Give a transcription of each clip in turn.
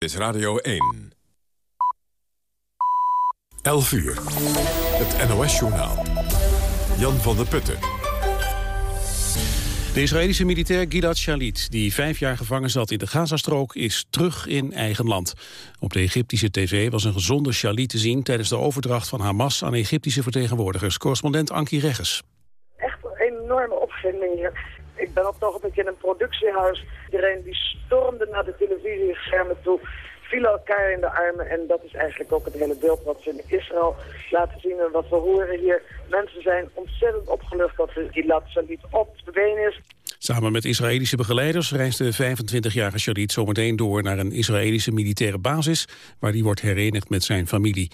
Dit is Radio 1. 11 uur. Het NOS-journaal. Jan van der Putten. De Israëlische militair Gilad Shalit, die vijf jaar gevangen zat in de Gazastrook, is terug in eigen land. Op de Egyptische tv was een gezonde Shalit te zien tijdens de overdracht van Hamas aan Egyptische vertegenwoordigers. Correspondent Ankie Regges. Echt een enorme opvinding hier. Ik ben op het ogenblik in een productiehuis. Iedereen die stormde naar de televisieschermen toe vielen elkaar in de armen. En dat is eigenlijk ook het hele beeld wat ze in Israël laten zien. En wat we horen hier. Mensen zijn ontzettend opgelucht dat Gilad Shalit op de been is. Samen met Israëlische begeleiders reist de 25-jarige Shalit zometeen door naar een Israëlische militaire basis, waar hij wordt herenigd met zijn familie.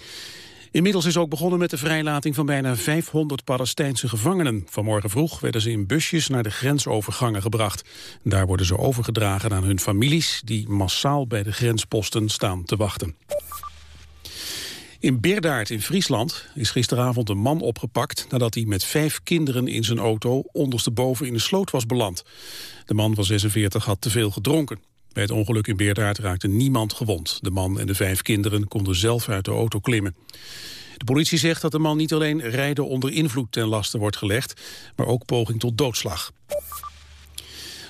Inmiddels is ook begonnen met de vrijlating van bijna 500 Palestijnse gevangenen. Vanmorgen vroeg werden ze in busjes naar de grensovergangen gebracht. Daar worden ze overgedragen aan hun families... die massaal bij de grensposten staan te wachten. In Beerdaart in Friesland is gisteravond een man opgepakt... nadat hij met vijf kinderen in zijn auto ondersteboven in de sloot was beland. De man van 46 had te veel gedronken. Bij het ongeluk in Beerdaard raakte niemand gewond. De man en de vijf kinderen konden zelf uit de auto klimmen. De politie zegt dat de man niet alleen rijden onder invloed ten laste wordt gelegd, maar ook poging tot doodslag.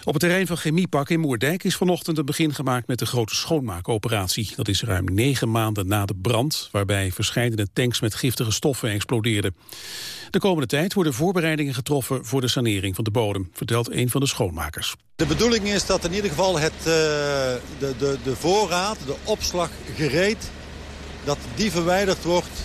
Op het terrein van Chemiepak in Moerdijk is vanochtend een begin gemaakt met de grote schoonmaakoperatie. Dat is ruim negen maanden na de brand, waarbij verschillende tanks met giftige stoffen explodeerden. De komende tijd worden voorbereidingen getroffen voor de sanering van de bodem, vertelt een van de schoonmakers. De bedoeling is dat in ieder geval het, uh, de, de, de voorraad, de opslag gereed, dat die verwijderd wordt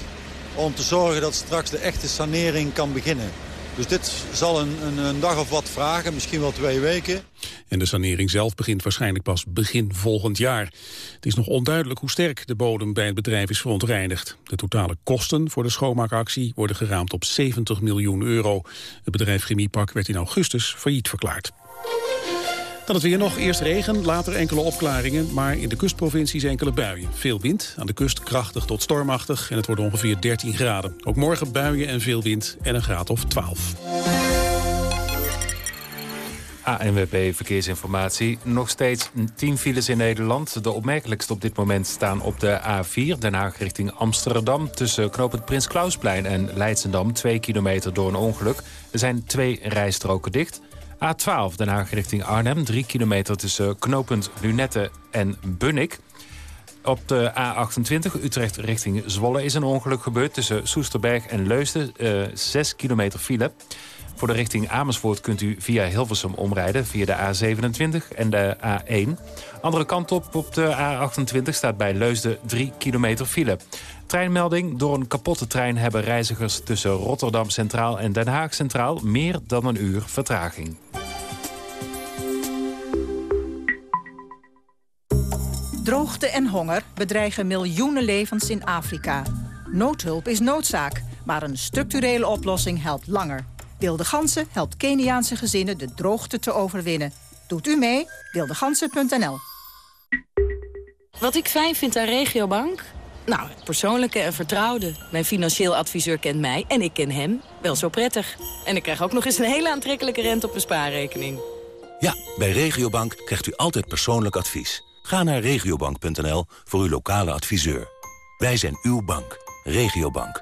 om te zorgen dat straks de echte sanering kan beginnen. Dus dit zal een, een, een, dag of wat vragen, misschien wel twee weken. En de sanering zelf begint waarschijnlijk pas begin volgend jaar. Het is nog onduidelijk hoe sterk de bodem bij het bedrijf is verontreinigd. De totale kosten voor de schoonmaakactie worden geraamd op 70 miljoen euro. Het bedrijf Chemiepak werd in augustus failliet verklaard. Dan het weer nog. Eerst regen, later enkele opklaringen. Maar in de kustprovincies enkele buien. Veel wind, aan de kust krachtig tot stormachtig. En het wordt ongeveer 13 graden. Ook morgen buien en veel wind en een graad of 12. ANWB Verkeersinformatie. Nog steeds 10 files in Nederland. De opmerkelijkste op dit moment staan op de A4... Den Haag richting Amsterdam... tussen knooppunt Prins Klausplein en Leidsendam... 2 kilometer door een ongeluk. Er zijn twee rijstroken dicht... A12 Den Haag richting Arnhem. 3 kilometer tussen knooppunt Lunette en Bunnik. Op de A28 Utrecht richting Zwolle is een ongeluk gebeurd... tussen Soesterberg en Leusden. Uh, 6 kilometer file. Voor de richting Amersfoort kunt u via Hilversum omrijden... via de A27 en de A1. Andere kant op op de A28 staat bij Leusden 3 kilometer file. Treinmelding. Door een kapotte trein hebben reizigers tussen Rotterdam Centraal en Den Haag Centraal... meer dan een uur vertraging. Droogte en honger bedreigen miljoenen levens in Afrika. Noodhulp is noodzaak, maar een structurele oplossing helpt langer. Wilde Gansen helpt Keniaanse gezinnen de droogte te overwinnen. Doet u mee? Wildegansen.nl Wat ik fijn vind aan Regiobank? Nou, persoonlijke en vertrouwde. Mijn financieel adviseur kent mij en ik ken hem wel zo prettig. En ik krijg ook nog eens een hele aantrekkelijke rente op mijn spaarrekening. Ja, bij Regiobank krijgt u altijd persoonlijk advies. Ga naar regiobank.nl voor uw lokale adviseur. Wij zijn uw bank. Regiobank.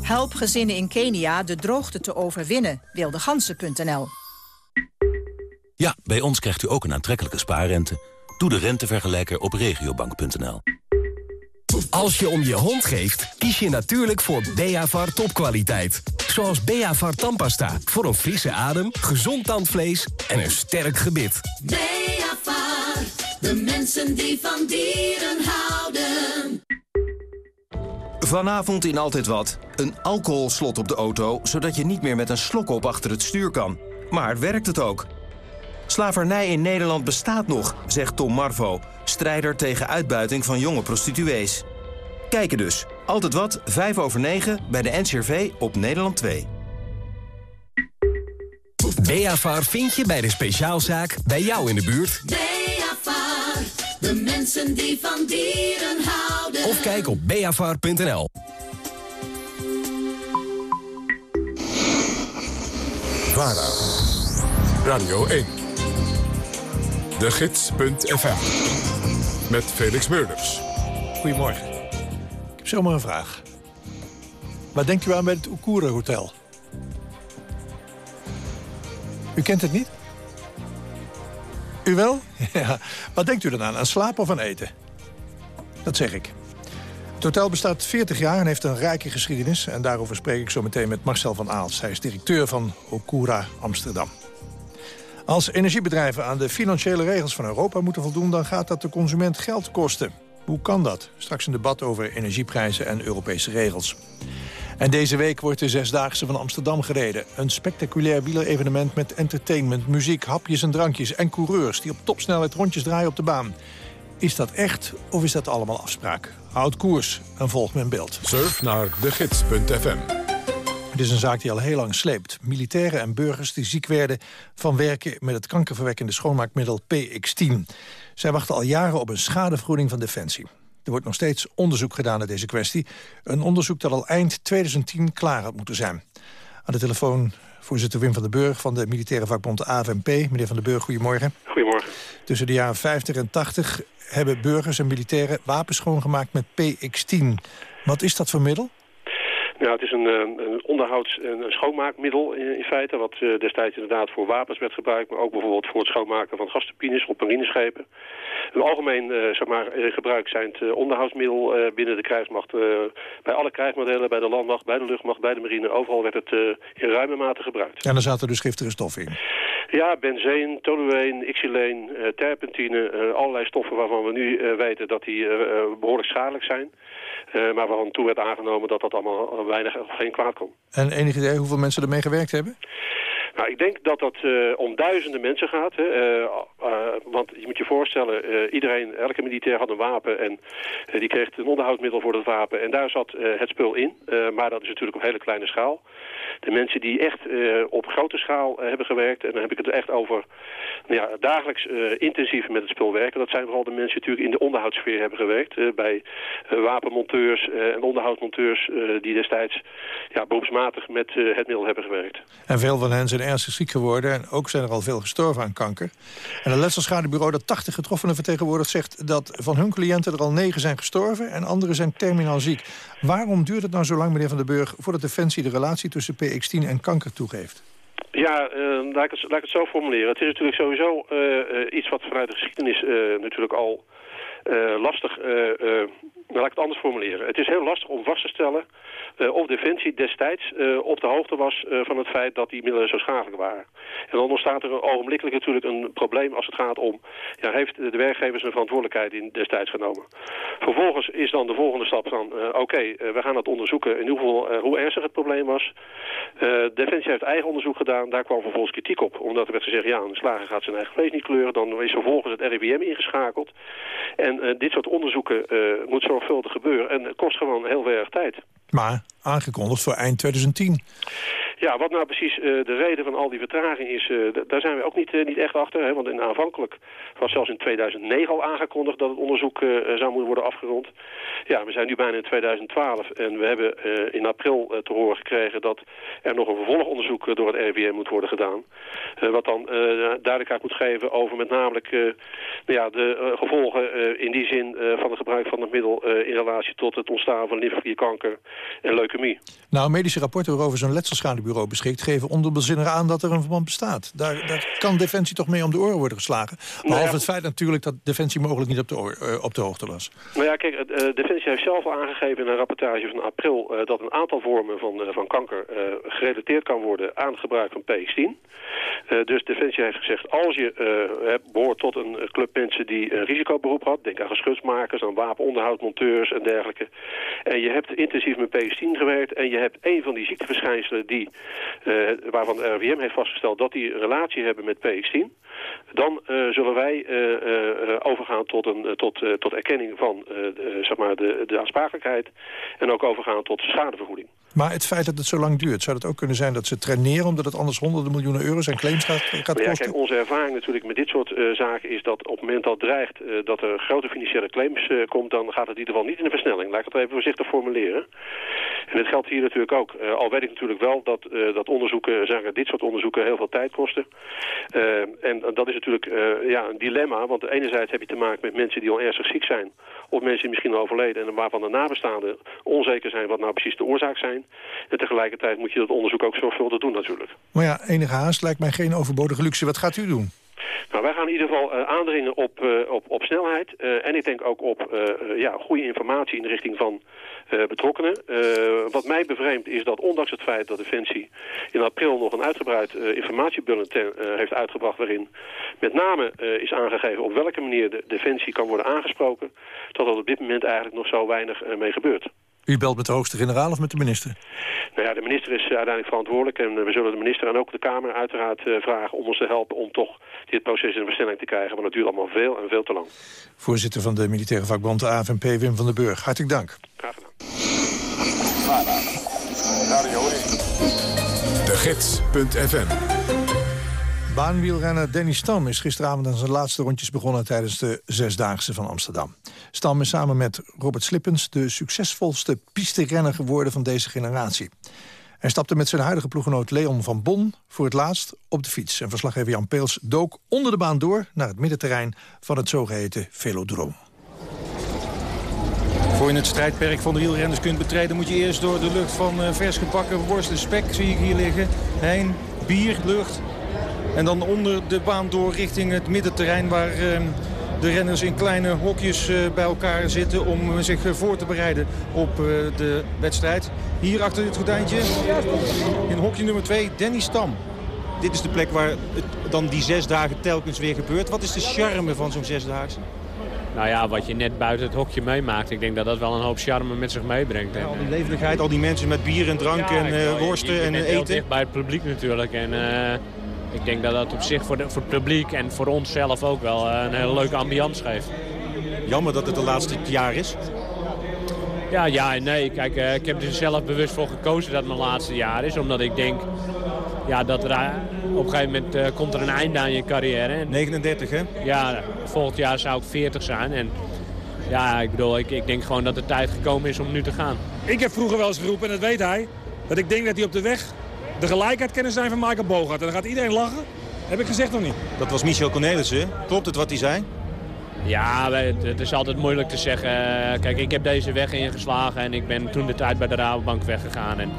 Help gezinnen in Kenia de droogte te overwinnen. Wildegansen.nl Ja, bij ons krijgt u ook een aantrekkelijke spaarrente. Doe de rentevergelijker op regiobank.nl. Als je om je hond geeft, kies je natuurlijk voor Beavar topkwaliteit. Zoals Beavar tandpasta. Voor een frisse adem, gezond tandvlees en een sterk gebit. Beavar, de mensen die van dieren houden. Vanavond in Altijd Wat. Een alcoholslot op de auto, zodat je niet meer met een slok op achter het stuur kan. Maar werkt het ook? Slavernij in Nederland bestaat nog, zegt Tom Marvo, strijder tegen uitbuiting van jonge prostituees. Kijken dus. Altijd wat, 5 over 9, bij de NCRV op Nederland 2. Beafar vind je bij de speciaalzaak bij jou in de buurt. Beafar, de mensen die van dieren houden. Of kijk op beafar.nl. VARA, Radio 1, de gids.fm, met Felix Meurders. Goedemorgen. Heb zomaar een vraag. Wat denkt u aan bij het Oekure Hotel? U kent het niet? U wel? Ja. Wat denkt u dan aan? Aan slapen of aan eten? Dat zeg ik. Het hotel bestaat 40 jaar en heeft een rijke geschiedenis. En daarover spreek ik zo meteen met Marcel van Aals. Hij is directeur van Okura Amsterdam. Als energiebedrijven aan de financiële regels van Europa moeten voldoen... dan gaat dat de consument geld kosten. Hoe kan dat? Straks een debat over energieprijzen en Europese regels. En deze week wordt de Zesdaagse van Amsterdam gereden. Een spectaculair wielerevenement met entertainment, muziek, hapjes en drankjes... en coureurs die op topsnelheid rondjes draaien op de baan. Is dat echt of is dat allemaal afspraak? Houd koers en volg mijn beeld. Surf naar degids.fm. Het is een zaak die al heel lang sleept. Militairen en burgers die ziek werden van werken met het kankerverwekkende schoonmaakmiddel PX10. Zij wachten al jaren op een schadevergoeding van Defensie. Er wordt nog steeds onderzoek gedaan naar deze kwestie. Een onderzoek dat al eind 2010 klaar had moeten zijn. Aan de telefoon voorzitter Wim van den Burg van de militaire vakbond AFNP. Meneer van den Burg, goedemorgen. Goedemorgen. Tussen de jaren 50 en 80 hebben burgers en militairen wapens schoongemaakt met PX10. Wat is dat voor middel? Nou, het is een, eh, een onderhouds- en schoonmaakmiddel in, in feite... wat uh, destijds inderdaad voor wapens werd gebruikt... maar ook bijvoorbeeld voor het schoonmaken van gasturbines op marineschepen. Een algemeen uh, zeg maar, gebruik zijn het onderhoudsmiddel binnen de krijgsmacht. bij alle krijgsmodellen, bij de landmacht, bij de luchtmacht, bij de marine... overal werd het in ruime mate gebruikt. En er zaten dus giftige stoffen in? Ja, benzeen, tolueen, xyleen, terpentine... allerlei stoffen waarvan we nu weten dat die behoorlijk schadelijk zijn... maar waarvan toen werd aangenomen dat dat allemaal weinig of geen kwaad kon. En enig idee hoeveel mensen ermee gewerkt hebben? Nou, ik denk dat dat uh, om duizenden mensen gaat. Hè. Uh, uh, want je moet je voorstellen, iedereen, elke militair had een wapen... en die kreeg een onderhoudsmiddel voor dat wapen. En daar zat het spul in. maar dat is natuurlijk op hele kleine schaal. De mensen die echt op grote schaal hebben gewerkt... en dan heb ik het echt over nou ja, dagelijks intensief met het spul werken... dat zijn vooral de mensen die natuurlijk in de onderhoudssfeer hebben gewerkt. bij wapenmonteurs en onderhoudsmonteurs... die destijds ja, beroepsmatig met het middel hebben gewerkt. En veel van hen zijn ernstig ziek geworden. En ook zijn er al veel gestorven aan kanker. En het letselschadebureau dat 80 getroffenen vertegenwoordigt... zegt dat van hun cliënten er al 9 zijn gestorven... en anderen zijn terminaal ziek. Waarom duurt het nou zo lang, meneer Van den Burg... voordat Defensie de relatie tussen PX10 en kanker toegeeft? Ja, uh, laat, ik het, laat ik het zo formuleren. Het is natuurlijk sowieso uh, uh, iets wat vanuit de geschiedenis natuurlijk al lastig... laat ik het anders formuleren. Het is heel lastig om vast te stellen of Defensie destijds op de hoogte was van het feit dat die middelen zo schadelijk waren. En dan ontstaat er ogenblikkelijk natuurlijk een probleem als het gaat om... Ja, heeft de werkgevers een verantwoordelijkheid in destijds genomen. Vervolgens is dan de volgende stap van... oké, we gaan het onderzoeken in hoeveel, hoe ernstig het probleem was. Defensie heeft eigen onderzoek gedaan, daar kwam vervolgens kritiek op. Omdat er werd gezegd, ja, een slager gaat zijn eigen vlees niet kleuren. Dan is vervolgens het RIVM ingeschakeld. En dit soort onderzoeken moet zorgvuldig gebeuren en kost gewoon heel erg tijd. Maar aangekondigd voor eind 2010. Ja, wat nou precies uh, de reden van al die vertraging is, uh, daar zijn we ook niet, uh, niet echt achter. Hè, want in aanvankelijk was zelfs in 2009 al aangekondigd dat het onderzoek zou moeten worden afgerond. Ja, we zijn nu bijna in 2012 en we hebben in april te horen gekregen dat er nog een vervolgonderzoek door het RIVM moet worden gedaan. wat dan duidelijkheid moet geven over met name nou ja, de gevolgen in die zin van het gebruik van het middel in relatie tot het ontstaan van lymfeklierkanker en leukemie. Nou, medische rapporten waarover zo'n letselschadebureau beschikt... geven ondubbelzinnig aan dat er een verband bestaat. Daar, daar, kan Defensie toch mee om de oren worden geslagen. Behalve nou ja, het feit natuurlijk dat Defensie mogelijk niet op de, oor, uh, op de hoogte was. Nou ja, kijk, uh, Defensie heeft zelf al aangegeven in een rapportage van april... Uh, dat een aantal vormen van, van kanker gerelateerd kan worden aan het gebruik van PX10. dus Defensie heeft gezegd, als je behoort tot een club mensen die een risicoberoep had... denk aan geschutsmakers, aan wapenonderhoudmonteurs en dergelijke... en je hebt intensief met PX10 gewerkt en je hebt een van die ziekteverschijnselen... die waarvan de RIVM heeft vastgesteld dat die relatie hebben met PX10, dan uh, zullen wij uh, overgaan tot, een, tot, tot erkenning van zeg maar de, de aansprakelijkheid en ook overgaan tot schadevergoeding. Maar het feit dat het zo lang duurt, zou het ook kunnen zijn dat ze traineren... omdat het anders honderden miljoenen euro's en claims gaat, gaat Maar ja, kosten? kijk, onze ervaring natuurlijk met dit soort eh, zaken is dat op het moment dat dreigt eh, dat er grote financiële claims eh, komt, dan gaat het in ieder geval niet in de versnelling. Laat ik het even voorzichtig formuleren. En dat geldt hier natuurlijk ook. Al weet ik natuurlijk wel dat, dat onderzoeken, zaken, dit soort onderzoeken heel veel tijd kosten. En dat is natuurlijk ja, een dilemma, want enerzijds heb je te maken met mensen die al ernstig ziek zijn, of mensen die misschien al overleden en waarvan de nabestaanden onzeker zijn wat nou precies de oorzaak zijn. En tegelijkertijd moet je dat onderzoek ook zorgvuldig doen natuurlijk. Maar ja, enige haast lijkt mij geen overbodige luxe. Wat gaat u doen? Nou, wij gaan in ieder geval eh, aandringen op, eh, op, op snelheid. eh, en ik denk ook op ja, goede informatie in de richting van betrokkenen. Wat mij bevreemdt is dat ondanks het feit dat Defensie in april nog een uitgebreid informatiebulletin heeft uitgebracht... waarin met name is aangegeven op welke manier de Defensie kan worden aangesproken... dat er op dit moment eigenlijk nog zo weinig mee gebeurt. U belt met de hoogste generaal of met de minister? Nou ja, de minister is uiteindelijk verantwoordelijk en we zullen de minister en ook de Kamer uiteraard eh, vragen om ons te helpen om toch dit proces in een versnelling te krijgen. Want het duurt allemaal veel en veel te lang. Voorzitter van de militaire vakbond de AFNP, Wim van den Burg. Hartelijk dank. Graag gedaan. De Gids.fm Baanwielrenner Danny Stam is gisteravond aan zijn laatste rondjes begonnen tijdens de Zesdaagse van Amsterdam. Stam is samen met Robert Slippens de succesvolste pisterenner geworden van deze generatie. Hij stapte met zijn huidige ploeggenoot Leon van Bon voor het laatst op de fiets. En verslaggever Jan Peels dook onder de baan door naar het middenterrein van het zogeheten velodroom. Voor je het strijdperk van de wielrenners kunt betreden... moet je eerst door de lucht van eh, vers gebakken worst en spek, zie ik hier liggen. Heen, bier, lucht. En dan onder de baan door richting het middenterrein... waar eh, de renners in kleine hokjes eh, bij elkaar zitten... om eh, zich eh, voor te bereiden op de wedstrijd. Hier achter dit gordijntje, in hokje nummer 2, Danny Stam. Dit is de plek waar het dan die zes dagen telkens weer gebeurt. Wat is de charme van zo'n zesdaagse? Nou ja, wat je net buiten het hokje meemaakt. Ik denk dat dat wel een hoop charme met zich meebrengt. Ja, al die levendigheid, al die mensen met bier en drank Ja, en je- worsten en bent eh, heel eten. dicht bij het publiek natuurlijk. En ik denk dat dat op zich voor, de, voor het publiek en voor ons zelf ook wel eh, een hele leuke ambiance geeft. Jammer dat het de laatste jaar is. Ja, ja en nee. Kijk, eh, ik heb er zelf bewust voor gekozen dat het mijn laatste jaar is. Omdat ik denk ja, dat er eh, op een gegeven moment eh, komt er een einde aan je carrière. En, 39 hè? Ja, volgend jaar zou ik 40 zijn. En ja, ik bedoel, ik, ik denk gewoon dat de tijd gekomen is om nu te gaan. Ik heb vroeger wel eens geroepen, en dat weet hij... dat ik denk dat hij op de weg de gelijkheid kennen zijn van Michael Bogart. En dan gaat iedereen lachen. Heb ik gezegd nog niet. Dat was Michel Cornelissen. Klopt het wat hij zei? Ja, het is altijd moeilijk te zeggen. Kijk, ik heb deze weg ingeslagen en ik ben toen de tijd bij de Rabobank weggegaan. En...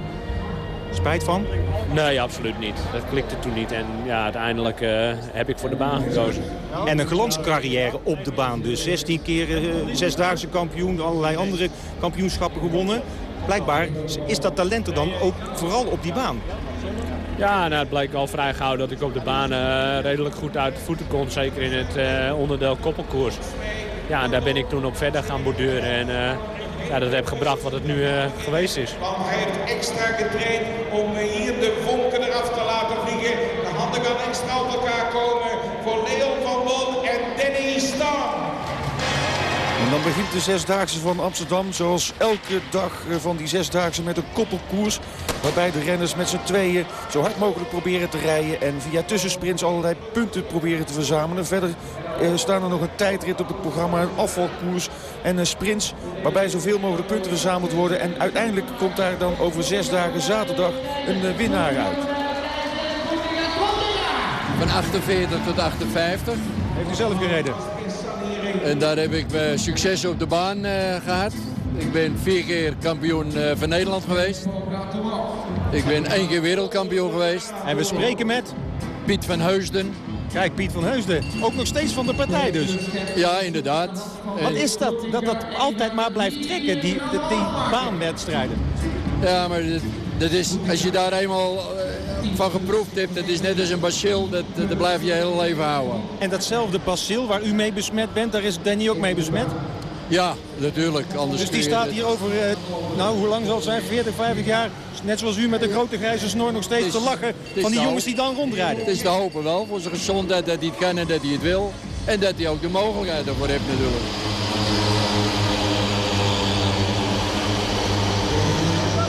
Spijt van? Nee, absoluut niet. Dat klikte toen niet. En ja, uiteindelijk eh, heb ik voor de baan gekozen. En een glanscarrière op de baan. Dus 16 keer eh, zesdaagse kampioen, allerlei andere kampioenschappen gewonnen. Blijkbaar is dat talent er dan ook vooral op die baan. Ja, nou, het bleek al vrij gauw dat ik op de baan eh, redelijk goed uit de voeten kon. Zeker in het eh, onderdeel koppelkoers. Ja, en daar ben ik toen op verder gaan borduren. En eh, ja, dat heb gebracht wat het nu eh, geweest is. Hij heeft extra getraind om hier de vonken eraf te laten vliegen. De handen gaan extra op elkaar komen voor Leon van Bon en Danny Stam. En dan begint de Zesdaagse van Amsterdam zoals elke dag van die Zesdaagse met een koppelkoers. Waarbij de renners met z'n tweeën zo hard mogelijk proberen te rijden. En via tussensprints allerlei punten proberen te verzamelen. Verder eh, staan er nog een tijdrit op het programma, een afvalkoers en een sprints. Waarbij zoveel mogelijk punten verzameld worden. En uiteindelijk komt daar dan over zes dagen zaterdag een eh, winnaar uit. Van 48 tot 58. Heeft u zelf gereden? En daar heb ik eh, succes op de baan eh, gehad. Ik ben vier keer kampioen eh, van Nederland geweest. Ik ben één keer wereldkampioen geweest. En we spreken met? Piet van Heusden. Kijk, Piet van Heusden. Ook nog steeds van de partij dus. Ja, inderdaad. Wat Eh, is dat? Dat dat altijd maar blijft trekken, die, die, die baanwedstrijden. Ja, maar dat, dat is, als je daar eenmaal eh, van geproefd hebt, dat is net als een bacil, dat, dat, blijf je je hele leven houden. En datzelfde bacil waar u mee besmet bent, daar is Danny ook mee besmet? Ja, natuurlijk. Anders Dus die je staat hier over, eh, nou hoe lang zal het zijn, 40, 50 jaar, net zoals u met een grote grijze snor nog steeds is- te lachen van die jongens die dan rondrijden. Het is te hopen wel voor zijn gezondheid dat hij het kan en dat hij het wil. En dat hij ook de mogelijkheid ervoor heeft natuurlijk.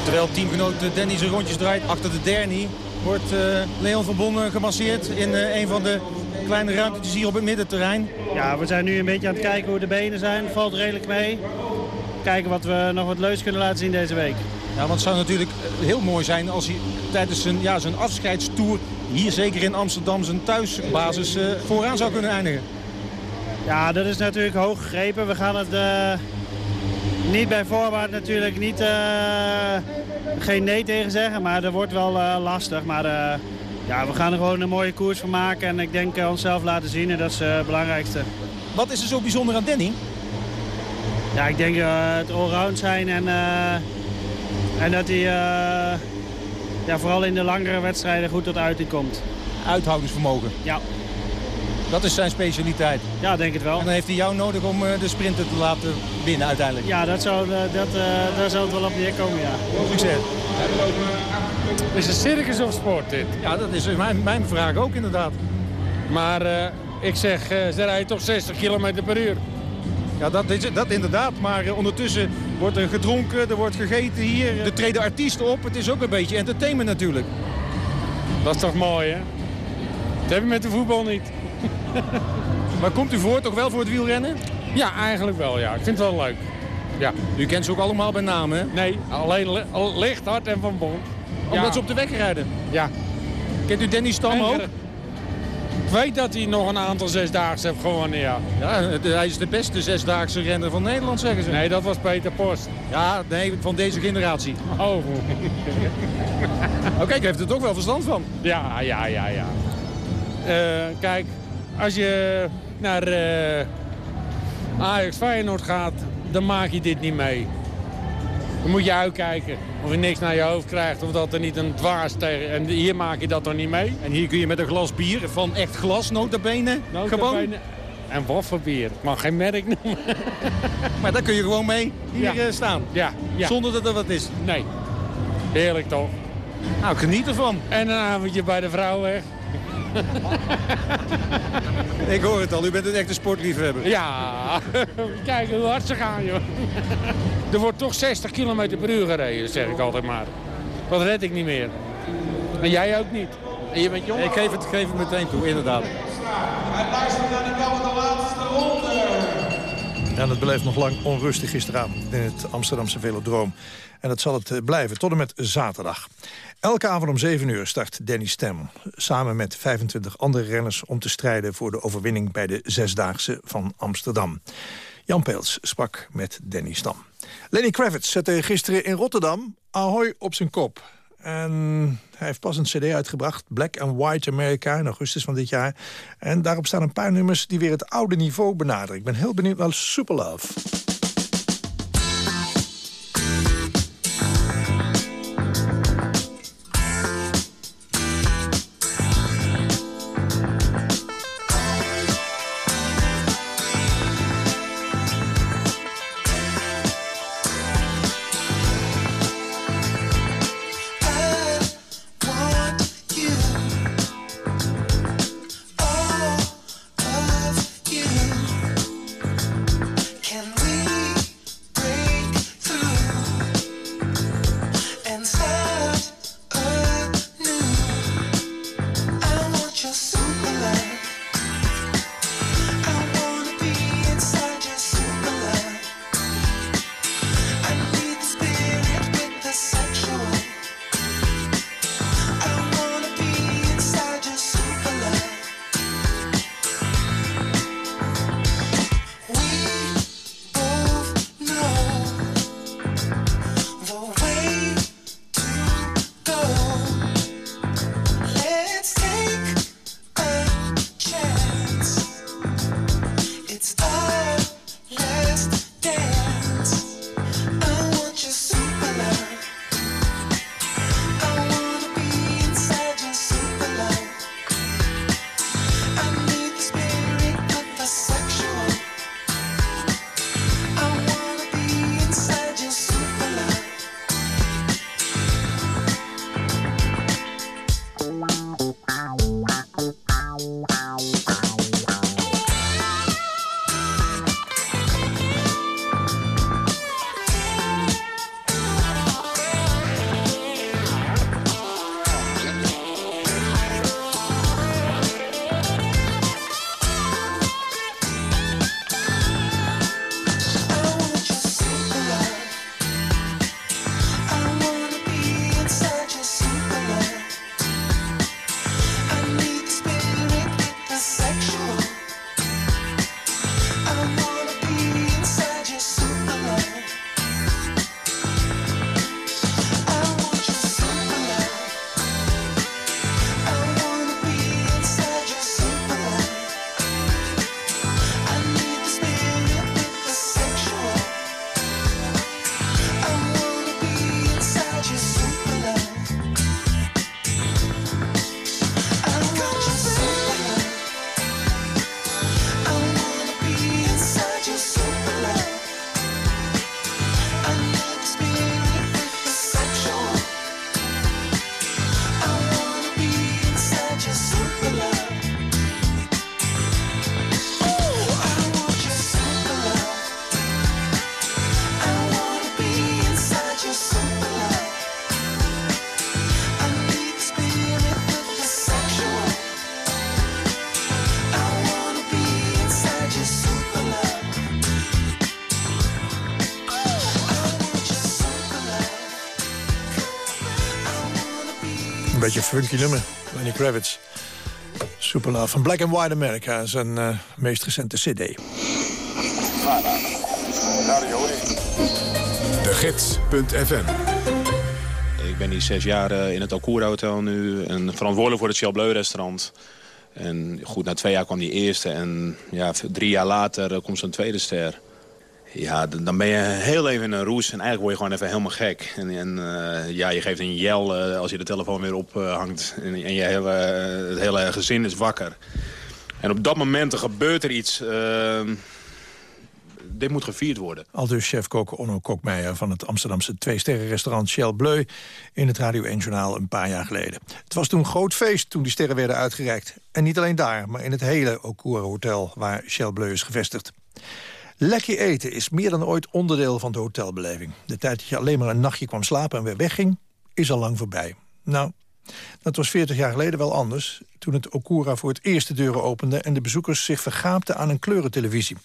Terwijl teamgenoot Danny zijn rondjes draait achter de Derny... wordt uh, Leon van Bon gemasseerd in uh, een van de kleine ruimtes hier op het middenterrein. Ja, we zijn nu een beetje aan het kijken hoe de benen zijn. Valt redelijk mee. Kijken wat we nog wat leuks kunnen laten zien deze week. Ja, want het zou natuurlijk heel mooi zijn als hij tijdens zijn, ja, zijn afscheidstour... hier zeker in Amsterdam zijn thuisbasis uh, vooraan zou kunnen eindigen. Ja, dat is natuurlijk hoog gegrepen. We gaan het uh, niet bij voorbaat natuurlijk niet, uh, geen nee tegen zeggen. Maar dat wordt wel lastig. Maar ja, we gaan er gewoon een mooie koers van maken. En ik denk onszelf laten zien en dat is het belangrijkste. Wat is er zo bijzonder aan Danny? Ja, ik denk het allround zijn en... En dat hij uh, ja, vooral in de langere wedstrijden goed tot uiting komt. Uithoudingsvermogen? Ja. Dat is zijn specialiteit? Ja, denk het wel. En dan heeft hij jou nodig om uh, de sprinter te laten winnen uiteindelijk? Ja, dat zou, uh, dat, daar zou het wel op neerkomen, ja. Succes. Is het circus of sport dit? Ja, dat is mijn, mijn vraag ook inderdaad. Maar ik zeg, ze rijden toch 60 km per uur. Ja, dat, is, dat inderdaad. Maar uh, ondertussen wordt er gedronken, er wordt gegeten hier. Er treden artiesten op. Het is ook een beetje entertainment natuurlijk. Dat is toch mooi, hè? Dat heb je met de voetbal niet. maar komt u voor toch wel voor het wielrennen? Ja, eigenlijk wel, ja. Ik vind het wel leuk. Ja. U kent ze ook allemaal bij naam, hè? Nee, alleen Lichthart en Van Bon. Omdat ze op de weg rijden? Ja. Kent u Danny Stam ook? Ik weet dat hij nog een aantal zesdaagse heeft gewonnen, ja. Ja, hij is de beste zesdaagse renner van Nederland, zeggen ze. Nee, dat was Peter Post. Ja, nee, van deze generatie. Oh. oh kijk, heeft er toch wel verstand van. Ja, ja, ja, ja. Uh, kijk, als je naar uh, Ajax Feyenoord gaat, dan maak je dit niet mee. Dan moet je uitkijken of je niks naar je hoofd krijgt of dat er niet een dwaas tegen... En hier maak je dat er niet mee. En hier kun je met een glas bier van echt glas, notabene, gewoon... En wat voor bier? Ik mag geen merk noemen. maar daar kun je gewoon mee hier ja. staan? Ja, ja. Zonder dat er wat is? Nee. Heerlijk toch? Nou, geniet ervan. En een avondje bij de vrouw weg. Ik hoor het al, u bent een echte sportliefhebber. Ja, kijk hoe hard ze gaan, joh. Er wordt toch 60 km per uur gereden, zeg ik altijd maar. Dat red ik niet meer. En jij ook niet. En je bent jong. Ik geef het, geef het meteen toe, inderdaad. Het luistert naar de laatste ronde. En het bleef nog lang onrustig gisteravond in het Amsterdamse Velodroom. En dat zal het eh, blijven tot en met zaterdag. Elke avond om 7 uur start Danny Stem samen met 25 andere renners... om te strijden voor de overwinning bij de Zesdaagse van Amsterdam. Jan Peels sprak met Danny Stam. Lenny Kravitz zette gisteren in Rotterdam Ahoy op zijn kop. En hij heeft pas een cd uitgebracht, Black and White America, in augustus van dit jaar. En daarop staan een paar nummers die weer het oude niveau benaderen. Ik ben heel benieuwd naar Super beetje een funky nummer. Lenny Kravitz. Super Love van Black and White America. Zijn uh, meest recente cd. De Gids.fm Ik ben hier zes jaar uh, in het Alcura Hotel nu. En verantwoordelijk voor het Shell Bleu restaurant. En goed, na twee jaar kwam die eerste. En ja, drie jaar later uh, komt zo'n tweede ster. Ja, dan ben je heel even in een roes en eigenlijk word je gewoon even helemaal gek. En, en uh, ja, je geeft een jel uh, als je de telefoon weer ophangt. Uh, en, en je hele, het hele gezin is wakker. En op dat moment er gebeurt er iets... dit moet gevierd worden. Al dus chef-kok Onno Kokmeijer van het Amsterdamse twee-sterren-restaurant Shell Bleu... in het Radio 1-journaal een paar jaar geleden. Het was toen groot feest toen die sterren werden uitgereikt. En niet alleen daar, maar in het hele Okura Hotel waar Shell Bleu is gevestigd. Lekker eten is meer dan ooit onderdeel van de hotelbeleving. De tijd dat je alleen maar een nachtje kwam slapen en weer wegging, is al lang voorbij. Nou, dat was 40 jaar geleden wel anders... toen het Okura voor het eerst de deuren opende... en de bezoekers zich vergaapten aan een kleurentelevisie.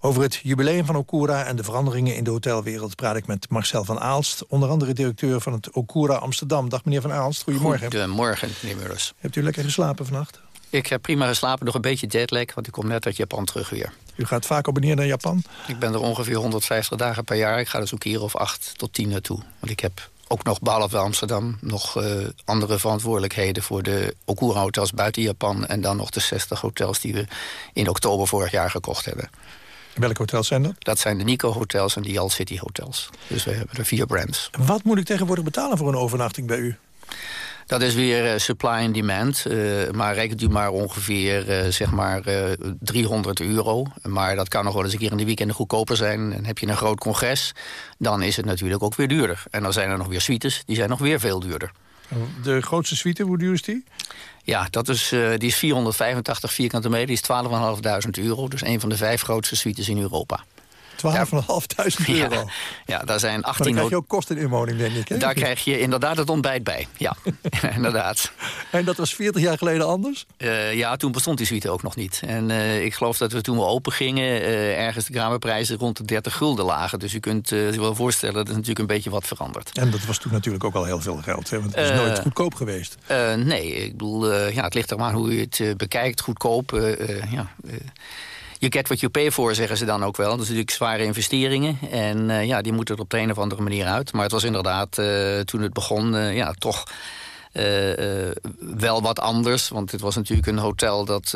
Over het jubileum van Okura en de veranderingen in de hotelwereld... praat ik met Marcel van Aalst, onder andere directeur van het Okura Amsterdam. Dag meneer van Aalst, goedemorgen. Goedemorgen, meneer Murus. Hebt u lekker geslapen vannacht? Ik heb prima geslapen, nog een beetje jetlag, want ik kom net uit Japan terug weer. U gaat vaak op en neer naar Japan? Ik ben er ongeveer 150 dagen per jaar. Ik ga dus een keer of acht tot tien naartoe. Want ik heb ook nog, behalve Amsterdam, nog uh, andere verantwoordelijkheden... voor de Okura-hotels buiten Japan... en dan nog de 60 hotels die we in oktober vorig jaar gekocht hebben. Welke hotels zijn dat? Dat zijn de Nico-hotels en de Yal City hotels. Dus we hebben er vier brands. Wat moet ik tegenwoordig betalen voor een overnachting bij u? Dat is weer uh, supply and demand. Uh, maar rekent u maar ongeveer uh, zeg maar 300 euro. Maar dat kan nog wel eens een keer in de weekenden goedkoper zijn. En heb je een groot congres, dan is het natuurlijk ook weer duurder. En dan zijn er nog weer suites, die zijn nog weer veel duurder. De grootste suite, hoe duur is die? Ja, dat is, die is 485 vierkante meter, die is 12.500 euro. Dus een van de vijf grootste suites in Europa. 12.500 euro. Ja, ja, daar zijn 18... Maar dan krijg je ook kosten in inwoning, denk ik. Hè? Daar krijg je inderdaad het ontbijt bij. Ja, inderdaad. En dat was 40 jaar geleden anders? Uh, ja, toen bestond die suite ook nog niet. En uh, ik geloof dat we toen we open gingen... Uh, ergens de kamerprijzen rond de 30 gulden lagen. Dus u kunt zich wel voorstellen, dat is natuurlijk een beetje wat veranderd. En dat was toen natuurlijk ook al heel veel geld. Hè? Want het is nooit goedkoop geweest. nee, ik bedoel, ja, het ligt er maar hoe je het bekijkt. Goedkoop, ja... You get what you pay for, zeggen ze dan ook wel. Dat is natuurlijk zware investeringen. En uh, ja, die moeten er op de een of andere manier uit. Maar het was inderdaad, uh, toen het begon, uh, ja, toch... wel wat anders, want dit was natuurlijk een hotel dat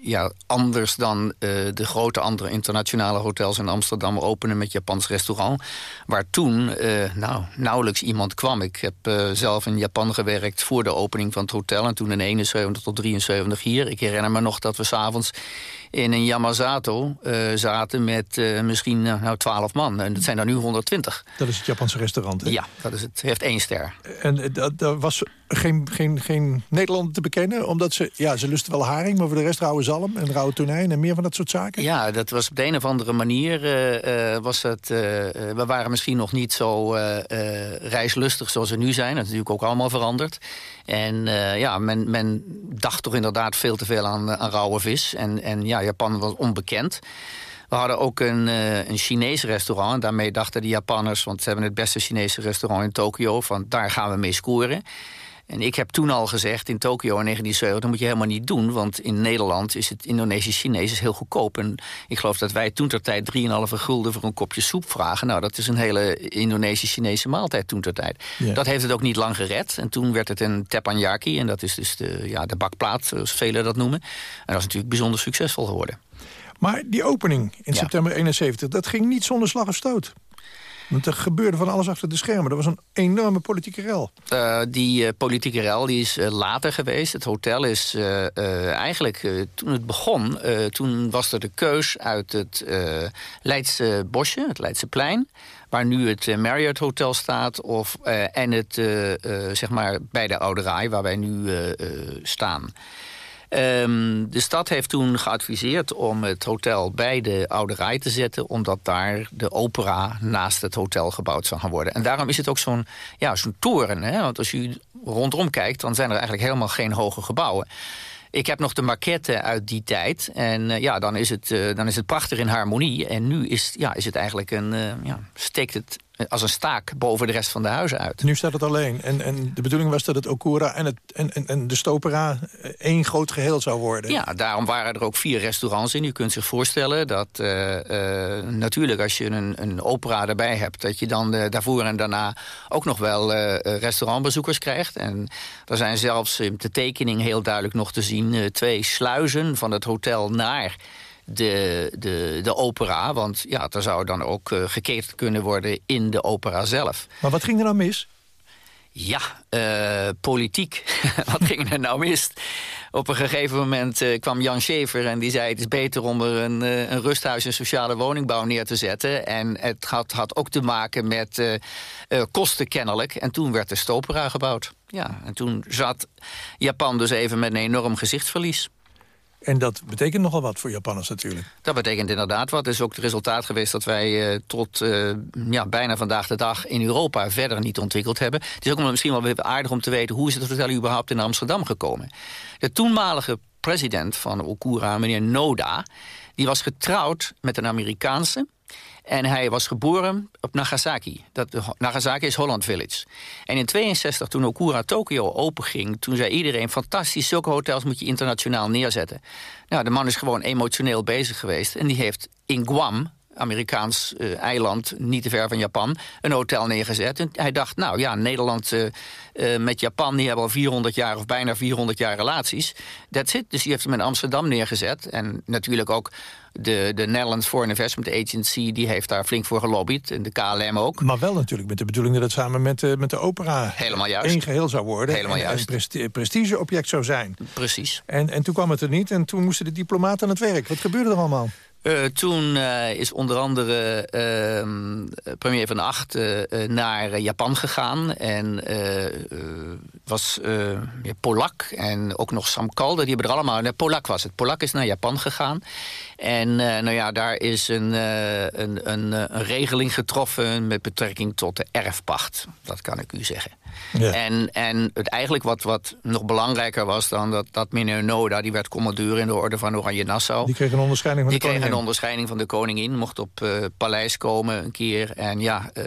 ja, anders dan de grote andere internationale hotels in Amsterdam openen met Japans restaurant. Waar toen nou, nauwelijks iemand kwam. Ik heb zelf in Japan gewerkt voor de opening van het hotel en toen in 71 tot 73 hier. Ik herinner me nog dat we s'avonds in een Yamazato zaten met misschien nou, 12 man. En dat zijn er nu 120. Dat is het Japanse restaurant, hè? Ja, dat is het. heeft één ster. En er was geen, geen, geen Nederlander te bekennen? Omdat ze, ja, ze lusten wel haring, maar voor de rest rauwe zalm en rauwe tonijn en meer van dat soort zaken? Ja, dat was op de een of andere manier uh, was het... we waren misschien nog niet zo reislustig zoals we nu zijn. Dat is natuurlijk ook allemaal veranderd. En ja, men, men dacht toch inderdaad veel te veel aan, aan rauwe vis. En, en ja, Japan was onbekend. We hadden ook een, uh, een Chinees restaurant. Daarmee dachten de Japanners, want ze hebben het beste Chinese restaurant in Tokio... van daar gaan we mee scoren. En ik heb toen al gezegd in Tokio in 1970... dat moet je helemaal niet doen, want in Nederland is het Indonesisch-Chinees heel goedkoop. En ik geloof dat wij toen ter tijd 3,5 gulden voor een kopje soep vragen. Nou, dat is een hele Indonesisch-Chinese maaltijd toen ter tijd. Ja. Dat heeft het ook niet lang gered. En toen werd het een teppanyaki, en dat is dus de, ja, de bakplaat, zoals velen dat noemen. En dat is natuurlijk bijzonder succesvol geworden. Maar die opening in ja. september 71, dat ging niet zonder slag of stoot. Want er gebeurde van alles achter de schermen. Er was een enorme politieke rel. Uh, die uh, politieke rel die is uh, later geweest. Het hotel is eigenlijk, toen het begon... toen was er de keus uit het Leidse bosje, het Leidse plein... waar nu het Marriott Hotel staat... Of, en het, zeg maar, bij de Oude Rij, waar wij nu staan... Um, de stad heeft toen geadviseerd om het hotel bij de Oude Rij te zetten... omdat daar de opera naast het hotel gebouwd zou gaan worden. En daarom is het ook zo'n ja, zo'n toren. Hè? Want als u rondom kijkt, dan zijn er eigenlijk helemaal geen hoge gebouwen. Ik heb nog de maquette uit die tijd. En uh, ja, dan is, het, uh, dan is het prachtig in harmonie. En nu is, ja, is het eigenlijk een, uh, ja, steekt het als een staak boven de rest van de huizen uit. Nu staat het alleen. En, en de bedoeling was dat het Okura en, het, en, en, en de Stopera eh, één groot geheel zou worden. Ja, daarom waren er ook vier restaurants in. U kunt zich voorstellen dat eh, eh, natuurlijk als je een, een opera erbij hebt... dat je dan daarvoor en daarna ook nog wel restaurantbezoekers krijgt. En er zijn zelfs in de tekening heel duidelijk nog te zien... twee sluizen van het hotel naar de, de, de opera. Want ja, er zou dan ook uh, geketend kunnen worden in de opera zelf. Maar wat ging er nou mis? Ja, uh, politiek. wat ging er nou mis? Op een gegeven moment uh, kwam Jan Schever en die zei... het is beter om er een, uh, een rusthuis en sociale woningbouw neer te zetten. En het had, had ook te maken met kosten kennelijk. En toen werd de Stopera gebouwd. Ja, en toen zat Japan dus even met een enorm gezichtsverlies. En dat betekent nogal wat voor Japanners natuurlijk. Dat betekent inderdaad wat. Het is ook het resultaat geweest dat wij uh, tot uh, ja, bijna vandaag de dag in Europa verder niet ontwikkeld hebben. Het is ook misschien wel aardig om te weten hoe is het hotel überhaupt in Amsterdam gekomen. De toenmalige president van Okura, meneer Noda, die was getrouwd met een Amerikaanse. En hij was geboren op Nagasaki. Dat, Nagasaki is Holland Village. En in 62, toen Okura Tokyo openging... toen zei iedereen, fantastisch, zulke hotels moet je internationaal neerzetten. Nou, de man is gewoon emotioneel bezig geweest. En die heeft in Guam, Amerikaans uh, eiland, niet te ver van Japan... een hotel neergezet. En hij dacht, nou ja, Nederland uh, uh, met Japan... die hebben al 400 jaar of bijna 400 jaar relaties. That's it. Dus die heeft hem in Amsterdam neergezet. En natuurlijk ook de, de Netherlands Foreign Investment Agency... die heeft daar flink voor gelobbyd. En de KLM ook. Maar wel natuurlijk met de bedoeling dat het samen met, uh, met de opera... Helemaal juist. één geheel zou worden. Helemaal en, juist. een presti prestigeobject zou zijn. Precies. En, en toen kwam het er niet. En toen moesten de diplomaten aan het werk. Wat gebeurde er allemaal? Uh, toen uh, is onder andere uh, premier Van Acht naar Japan gegaan. En was Polak en ook nog Sam Kalder. Die hebben er allemaal... Nee, Polak was het. Polak is naar Japan gegaan. En nou ja, daar is een, een, een, een, regeling getroffen met betrekking tot de erfpacht. Dat kan ik u zeggen. Ja. En, en het eigenlijk wat, wat nog belangrijker was dan dat, dat meneer Noda... die werd commandeur in de orde van Oranje Nassau. Die kreeg een onderscheiding van die de een onderscheiding van de koningin. Mocht op uh, paleis komen een keer. En ja... Uh,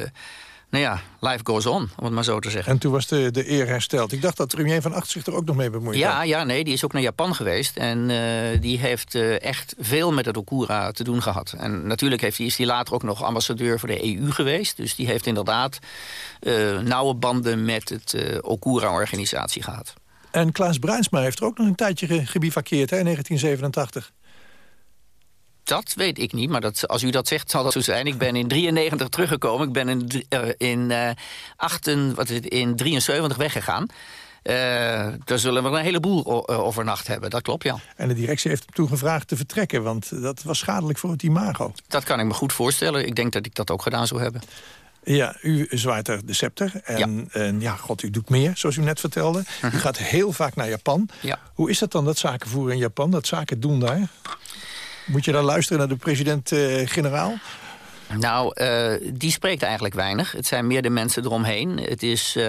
nou ja, life goes on, om het maar zo te zeggen. En toen was de, de eer hersteld. Ik dacht dat premier Van Acht zich er ook nog mee bemoeide. Ja, ja, nee, die is ook naar Japan geweest. En uh, die heeft uh, echt veel met het Okura te doen gehad. En natuurlijk heeft die, is hij later ook nog ambassadeur voor de EU geweest. Dus die heeft inderdaad uh, nauwe banden met het Okura-organisatie gehad. En Klaas Bruinsma heeft er ook nog een tijdje gebivakkeerd, hè, in 1987. Dat weet ik niet, maar dat, als u dat zegt zal dat zo zijn. Ik ben in 93 teruggekomen. Ik ben in, uh, in, uh, 8, wat is het, in 73 weggegaan. Uh, daar zullen we een heleboel overnacht hebben, dat klopt, ja. En de directie heeft hem toen gevraagd te vertrekken... want dat was schadelijk voor het imago. Dat kan ik me goed voorstellen. Ik denk dat ik dat ook gedaan zou hebben. Ja, u zwaait er de scepter. En ja. en ja, god, u doet meer, zoals u net vertelde. Uh -huh. U gaat heel vaak naar Japan. Ja. Hoe is dat dan, dat zakenvoeren in Japan, dat zaken doen daar? Moet je dan luisteren naar de president-generaal? Nou, uh, die spreekt eigenlijk weinig. Het zijn meer de mensen eromheen. Het, is, uh,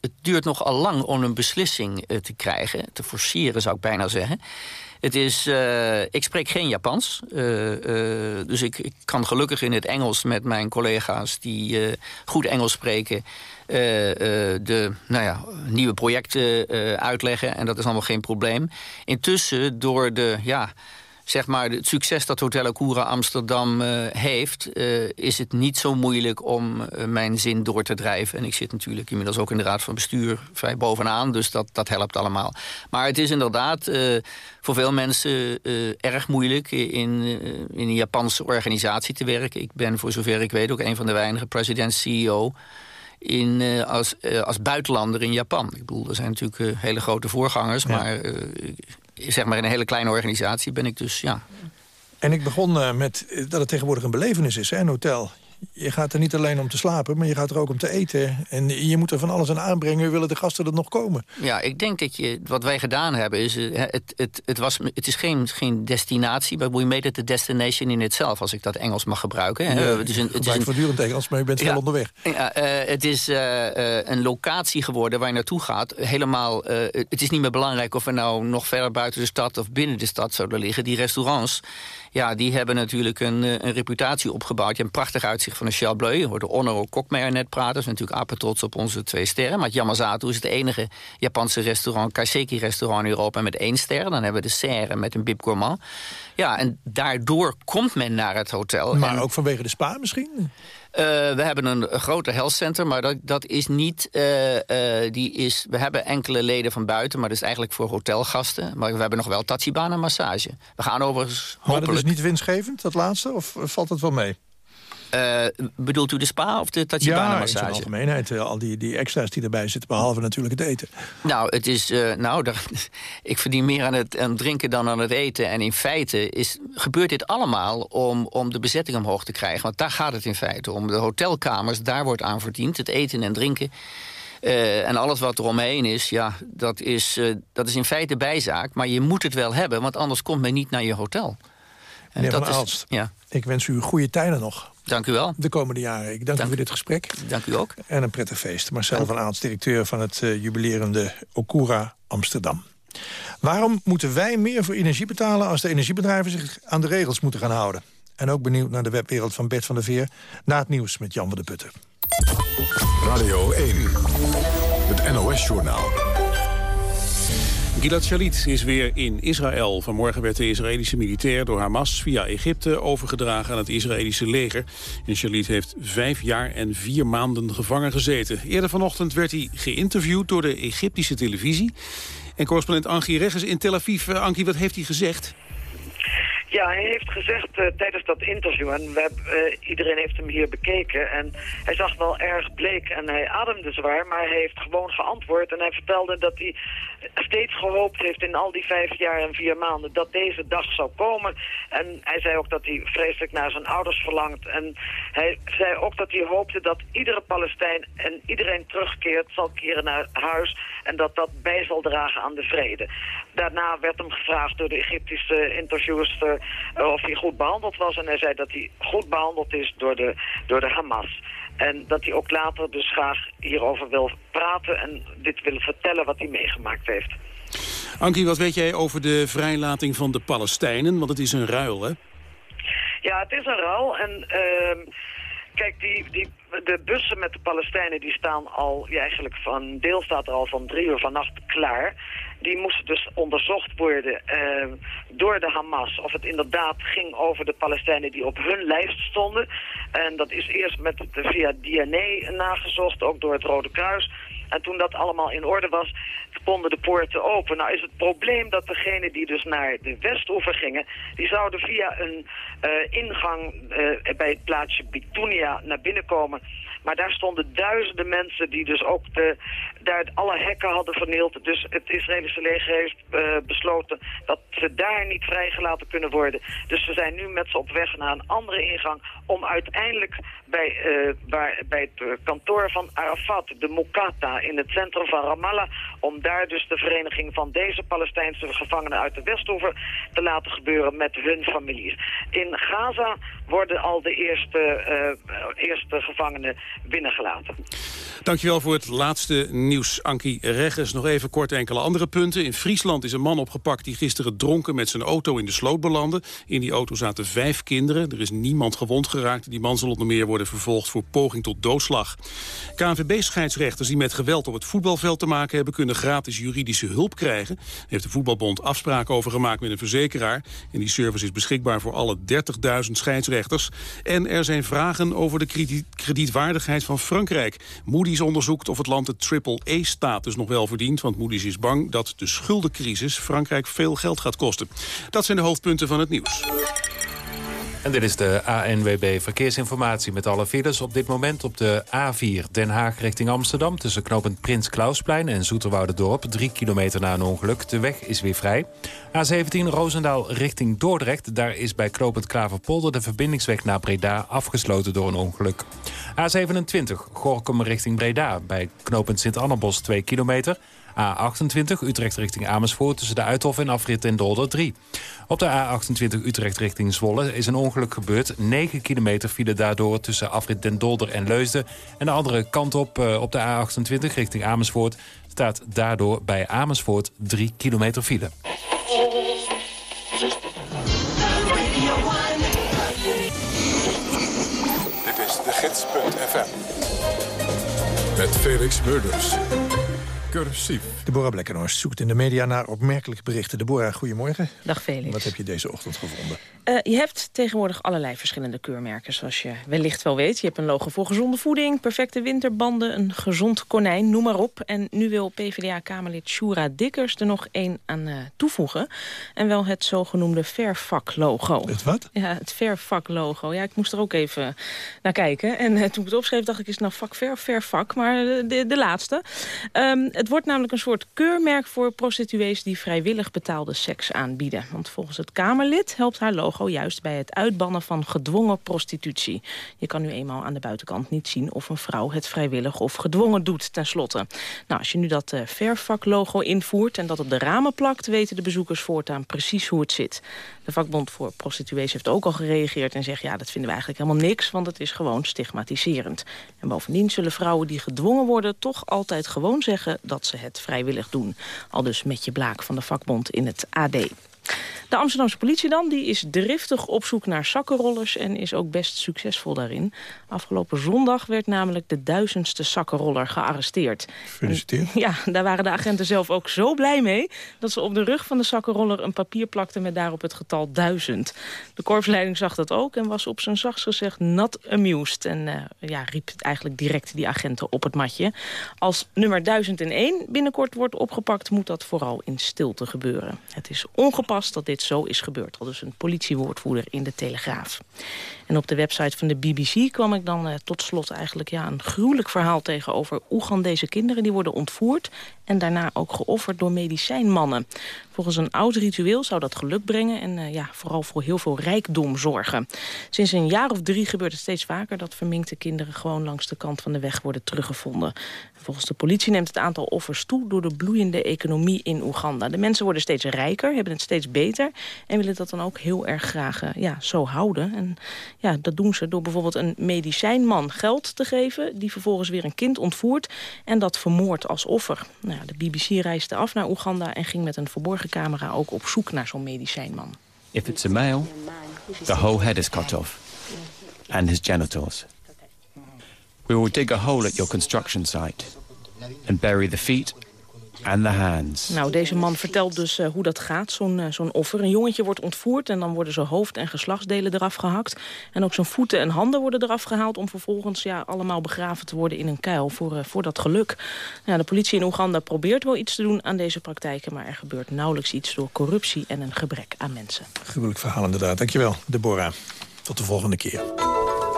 het, duurt nogal lang om een beslissing te krijgen. Te forceren, zou ik bijna zeggen. Het is, ik spreek geen Japans. Dus ik, ik, kan gelukkig in het Engels met mijn collega's... die goed Engels spreken... de nou ja, nieuwe projecten uitleggen. En dat is allemaal geen probleem. Intussen, door de... Ja, zeg maar, het succes dat Hotel Okura Amsterdam uh, heeft... Uh, is het niet zo moeilijk om uh, mijn zin door te drijven. En ik zit natuurlijk inmiddels ook in de Raad van Bestuur vrij bovenaan... dus dat, dat helpt allemaal. Maar het is inderdaad voor veel mensen erg moeilijk... in, in een Japanse organisatie te werken. Ik ben voor zover ik weet ook een van de weinige president-CEO... In, uh, als, uh, als buitenlander in Japan. Ik bedoel, er zijn natuurlijk uh, hele grote voorgangers... Ja. maar zeg maar in een hele kleine organisatie ben ik dus, ja... En ik begon met dat het tegenwoordig een belevenis is, hè, een hotel. Je gaat er niet alleen om te slapen, maar je gaat er ook om te eten. En je moet er van alles aan aanbrengen, willen de gasten er nog komen. Ja, ik denk dat je, wat wij gedaan hebben, is... Het, het, het, was, het is geen, geen destinatie, maar we made it a destination in itself... als ik dat Engels mag gebruiken. Ja, het is een, het is een, voortdurend Engels, maar je bent ja, veel onderweg. Ja, uh, het is uh, uh, een locatie geworden waar je naartoe gaat. Helemaal, het is niet meer belangrijk of we nou nog verder buiten de stad... of binnen de stad zouden liggen. Die restaurants Ja, die hebben natuurlijk een, eh, een reputatie opgebouwd. Je hebt een prachtig uitzicht van de Shell Bleu. Je hoort de Honoro Kokmeijer net praten. Dat is natuurlijk apetrots op onze twee sterren. Maar Yamazato is het enige Japanse restaurant, Kaiseki-restaurant in Europa met één ster. Dan hebben we de Serre met een Bib Gourmand. Ja, en daardoor komt men naar het hotel. Maar ook vanwege de spa misschien? Uh, we hebben een, groter health center, maar dat, dat is niet... Uh, uh, die is, we hebben enkele leden van buiten, maar dat is eigenlijk voor hotelgasten. Maar we hebben nog wel Tachibana massage. We gaan overigens Maar dat is niet winstgevend, dat laatste? Of valt het wel mee? Uh, bedoelt u de spa of de Tachibana-massage? Ja, in algemeenheid. Al die, die extra's die erbij zitten, behalve natuurlijk het eten. Nou, het is, uh, nou daar, ik verdien meer aan het, aan het drinken dan aan het eten. En in feite is, gebeurt dit allemaal om, om de bezetting omhoog te krijgen. Want daar gaat het in feite om. De hotelkamers, daar wordt aan verdiend. Het eten en drinken. Uh, en alles wat er omheen is, ja, dat is, dat is in feite bijzaak. Maar je moet het wel hebben, want anders komt men niet naar je hotel. En Meneer dat van Aalst, is, ja. ik wens u goede tijden nog. Dank u wel. De komende jaren. Ik dank, dank u voor dit gesprek. Dank u ook. En een prettig feest. Marcel dank. van Aalst, directeur van het uh, jubilerende Okura Amsterdam. Waarom moeten wij meer voor energie betalen... als de energiebedrijven zich aan de regels moeten gaan houden? En ook benieuwd naar de webwereld van Bert van der Veer... na het nieuws met Jan van de Putten. Radio 1, het NOS-journaal. Gilad Shalit is weer in Israël. Vanmorgen werd de Israëlische militair door Hamas via Egypte overgedragen aan het Israëlische leger. En Shalit heeft vijf jaar en vier maanden gevangen gezeten. Eerder vanochtend werd hij geïnterviewd door de Egyptische televisie. En correspondent Angie Regges in Tel Aviv. Uh, Angie, wat heeft hij gezegd? Ja, hij heeft gezegd uh, tijdens dat interview, en we hebben, uh, iedereen heeft hem hier bekeken... en hij zag wel erg bleek en hij ademde zwaar, maar hij heeft gewoon geantwoord... en hij vertelde dat hij steeds gehoopt heeft in al die vijf jaar en vier maanden... dat deze dag zou komen. En hij zei ook dat hij vreselijk naar zijn ouders verlangt. En hij zei ook dat hij hoopte dat iedere Palestijn en iedereen terugkeert... zal keren naar huis en dat dat bij zal dragen aan de vrede. Daarna werd hem gevraagd door de Egyptische interviewers... Uh, of hij goed behandeld was. En hij zei dat hij goed behandeld is door de, door de Hamas. En dat hij ook later dus graag hierover wil praten en dit wil vertellen wat hij meegemaakt heeft. Ankie, wat weet jij over de vrijlating van de Palestijnen? Want het is een ruil, hè? Ja, het is een ruil. En uh, kijk, die, die, de bussen met de Palestijnen die staan al, eigenlijk van deel staat er al van drie uur vannacht klaar die moesten dus onderzocht worden uh, door de Hamas. Of het inderdaad ging over de Palestijnen die op hun lijst stonden. En dat is eerst met via DNA nagezocht, ook door het Rode Kruis. En toen dat allemaal in orde was, konden de poorten open. Nou is het probleem dat degenen die dus naar de Westoever gingen... die zouden via een uh, ingang uh, bij het plaatsje Bitunia naar binnen komen... Maar daar stonden duizenden mensen die dus ook de, daar alle hekken hadden vernield. Dus het Israëlische leger heeft uh, besloten dat ze daar niet vrijgelaten kunnen worden. Dus ze zijn nu met ze op weg naar een andere ingang om uiteindelijk bij, uh, waar, bij het kantoor van Arafat, de Mukata, in het centrum van Ramallah, om daar dus de vereniging van deze Palestijnse gevangenen uit de Westoever te laten gebeuren met hun families. In Gaza worden al de eerste, eerste gevangenen binnengelaten. Dankjewel voor het laatste nieuws, Ankie Regges. Nog even kort enkele andere punten. In Friesland is een man opgepakt die gisteren dronken met zijn auto in de sloot belandde. In die auto zaten vijf kinderen. Er is niemand gewond geraakt. Die man zal onder meer worden vervolgd voor poging tot doodslag. KNVB-scheidsrechters die met geweld op het voetbalveld te maken hebben... kunnen gratis juridische hulp krijgen. Daar heeft de voetbalbond afspraken over gemaakt met een verzekeraar. En die service is beschikbaar voor alle 30.000 scheidsrechters. En er zijn vragen over de kredietwaardigheid van Frankrijk. Moody's onderzoekt of het land de triple-E-status nog wel verdient... want Moody's is bang dat de schuldencrisis Frankrijk veel geld gaat kosten. Dat zijn de hoofdpunten van het nieuws. En dit is de ANWB Verkeersinformatie met alle files op dit moment op de A4 Den Haag richting Amsterdam... tussen knooppunt Prins Klausplein en Zoeterwoudendorp. Drie kilometer na een ongeluk. De weg is weer vrij. A17 Roosendaal richting Dordrecht. Daar is bij knooppunt Klaverpolder de verbindingsweg naar Breda afgesloten door een ongeluk. A27 Gorkum richting Breda. Bij knooppunt Sint-Annabos 2 kilometer. A28 Utrecht richting Amersfoort tussen de Uithof en afrit en Dolder 3. Op de A28 Utrecht richting Zwolle is een ongeluk gebeurd. 9 kilometer file daardoor tussen afrit Den Dolder en Leusden. En de andere kant op, eh, op de A28 richting Amersfoort... staat daardoor bij Amersfoort 3 kilometer file. Dit is de gids.fm. Met Felix Burders. Cursief. Deborah Blekkenhorst zoekt in de media naar opmerkelijke berichten. Deborah, goedemorgen. Dag Felix. Wat heb je deze ochtend gevonden? Uh, je hebt tegenwoordig allerlei verschillende keurmerken, zoals je wellicht wel weet. Je hebt een logo voor gezonde voeding, perfecte winterbanden, een gezond konijn, noem maar op. En nu wil PvdA-kamerlid Shura Dikkers er nog één aan uh, toevoegen. En wel het zogenoemde Fairvak-logo. Het wat? Ja, het Fairvak-logo. Ja, ik moest er ook even naar kijken. En uh, toen ik het opschreef, dacht ik, is het nou vak ver, Fairvak? Maar de, de laatste. Um, het wordt namelijk een soort keurmerk voor prostituees die vrijwillig betaalde seks aanbieden. Want volgens het Kamerlid helpt haar logo juist bij het uitbannen van gedwongen prostitutie. Je kan nu eenmaal aan de buitenkant niet zien of een vrouw het vrijwillig of gedwongen doet, tenslotte. Nou, als je nu dat uh, Fairvak-logo invoert en dat op de ramen plakt... weten de bezoekers voortaan precies hoe het zit. De vakbond voor prostituees heeft ook al gereageerd en zegt... ja, dat vinden we eigenlijk helemaal niks, want het is gewoon stigmatiserend. En bovendien zullen vrouwen die gedwongen worden... toch altijd gewoon zeggen dat ze het vrijwillig doen. Al dus met je blaak van de vakbond in het AD. De Amsterdamse politie dan, die is driftig op zoek naar zakkenrollers... en is ook best succesvol daarin. Afgelopen zondag werd namelijk de duizendste zakkenroller gearresteerd. Gefeliciteerd. Ja, daar waren de agenten zelf ook zo blij mee... dat ze op de rug van de zakkenroller een papier plakten... met daarop het getal duizend. De korpsleiding zag dat ook en was op zijn zachtst gezegd not amused. En uh, ja, riep eigenlijk direct die agenten op het matje. Als nummer 1001 binnenkort wordt opgepakt... moet dat vooral in stilte gebeuren. Het is ongepast dat dit zo is gebeurd. Al dus een politiewoordvoerder in de Telegraaf. En op de website van de BBC kwam ik dan eh, tot slot eigenlijk ja, een gruwelijk verhaal tegen over Oegandese kinderen. Die worden ontvoerd en daarna ook geofferd door medicijnmannen. Volgens een oud ritueel zou dat geluk brengen en uh, ja, vooral voor heel veel rijkdom zorgen. Sinds een jaar of drie gebeurt het steeds vaker dat verminkte kinderen gewoon langs de kant van de weg worden teruggevonden. Volgens de politie neemt het aantal offers toe door de bloeiende economie in Oeganda. De mensen worden steeds rijker, hebben het steeds beter en willen dat dan ook heel erg graag uh, ja, zo houden. En ja, dat doen ze door bijvoorbeeld een medicijnman geld te geven... die vervolgens weer een kind ontvoert en dat vermoordt als offer. Nou, de BBC reisde af naar Oeganda en ging met een verborgen camera... ook op zoek naar zo'n medicijnman. If it's a male, the whole head is cut off. And his genitals. We will dig a hole at your construction site... and bury the feet and the hands. Nou, deze man vertelt dus uh, hoe dat gaat, zo'n uh, zo'n offer. Een jongetje wordt ontvoerd en dan worden zijn hoofd- en geslachtsdelen eraf gehakt. En ook zijn voeten en handen worden eraf gehaald... om vervolgens ja, allemaal begraven te worden in een kuil voor, uh, voor dat geluk. Ja, de politie in Oeganda probeert wel iets te doen aan deze praktijken... maar er gebeurt nauwelijks iets door corruptie en een gebrek aan mensen. Gruwelijk verhaal inderdaad. Dankjewel, Deborah. Tot de volgende keer.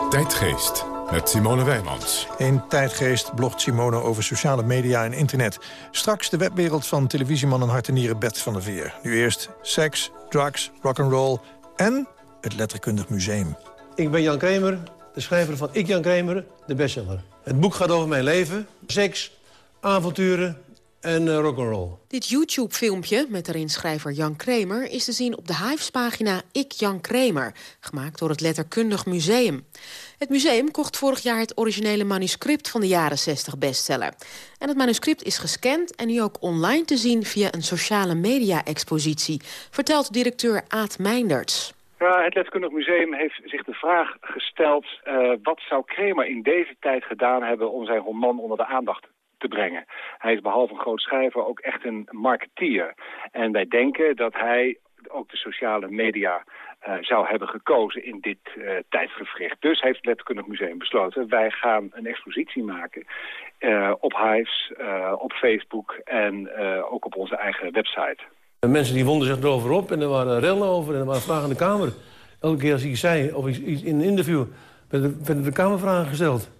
Tijdgeest met Simone Wijmans. In Tijdgeest blogt Simone over sociale media en internet. Straks de webwereld van televisieman en hart en nieren Bert van der Veer. Nu eerst seks, drugs, rock'n'roll en het Letterkundig Museum. Ik ben Jan Kramer, de schrijver van Ik Jan Kramer, de bestseller. Het boek gaat over mijn leven, seks, avonturen en uh, rock'n'roll. Dit YouTube-filmpje met daarin schrijver Jan Kramer... is te zien op de Hives-pagina Ik Jan Kramer... gemaakt door het Letterkundig Museum. Het museum kocht vorig jaar het originele manuscript van de jaren 60 bestseller. En het manuscript is gescand en nu ook online te zien via een sociale media-expositie... vertelt directeur Aad Meinders. Ja, het Letterkundig Museum heeft zich de vraag gesteld... Uh, wat zou Kramer in deze tijd gedaan hebben om zijn roman onder de aandacht te brengen. Hij is behalve een groot schrijver ook echt een marketeer. En wij denken dat hij ook de sociale media uh, zou hebben gekozen in dit uh. Dus heeft het Letterkundig Museum besloten... wij gaan een expositie maken uh, op Hives, op Facebook en ook op onze eigen website. De mensen die wonden zich erover op en er waren rellen over en er waren vragen in de Kamer. Elke keer als ik zei, of iets in een interview, werden de Kamervragen gesteld.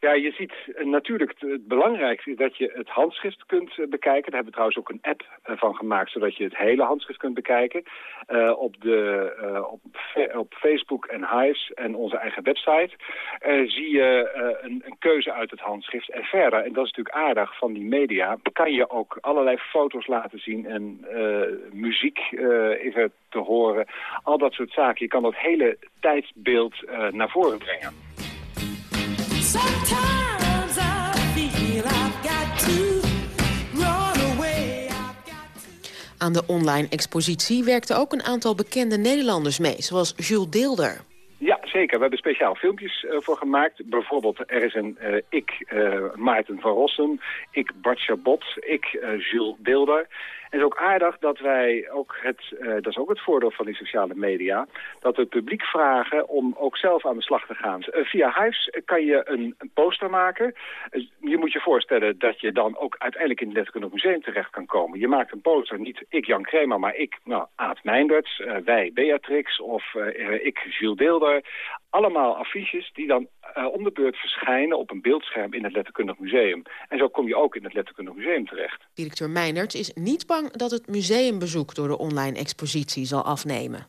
Ja, je ziet uh, natuurlijk het, belangrijkste is dat je het handschrift kunt uh, bekijken. Daar hebben we trouwens ook een app uh, van gemaakt, zodat je het hele handschrift kunt bekijken. op, de, op, op, Facebook en Hives en onze eigen website zie je een, een, keuze uit het handschrift. En verder, en dat is natuurlijk aardig van die media, kan je ook allerlei foto's laten zien en muziek is er te horen. Al dat soort zaken. Je kan dat hele tijdsbeeld naar voren brengen. Aan de online expositie werkten ook een aantal bekende Nederlanders mee, zoals Jules Deelder. Ja, zeker. We hebben speciaal filmpjes uh, voor gemaakt. Bijvoorbeeld, er is een uh, ik, uh, Maarten van Rossum, ik Bart Chabot, ik Jules Deelder. En het is ook aardig dat wij ook het, uh, dat is ook het voordeel van die sociale media, dat we het publiek vragen om ook zelf aan de slag te gaan. Uh, via Hives kan je een, een poster maken. Uh, je moet je voorstellen dat je dan ook uiteindelijk in het Letterkundig Museum terecht kan komen. Je maakt een poster, niet ik Jan Kremer, maar ik nou, Aad Meijnberts, wij Beatrix of ik Jules Deelder. Allemaal affiches die dan om de beurt verschijnen op een beeldscherm in het Letterkundig Museum. En zo kom je ook in het Letterkundig Museum terecht. Directeur Meinerts is niet bang dat het museumbezoek door de online expositie zal afnemen.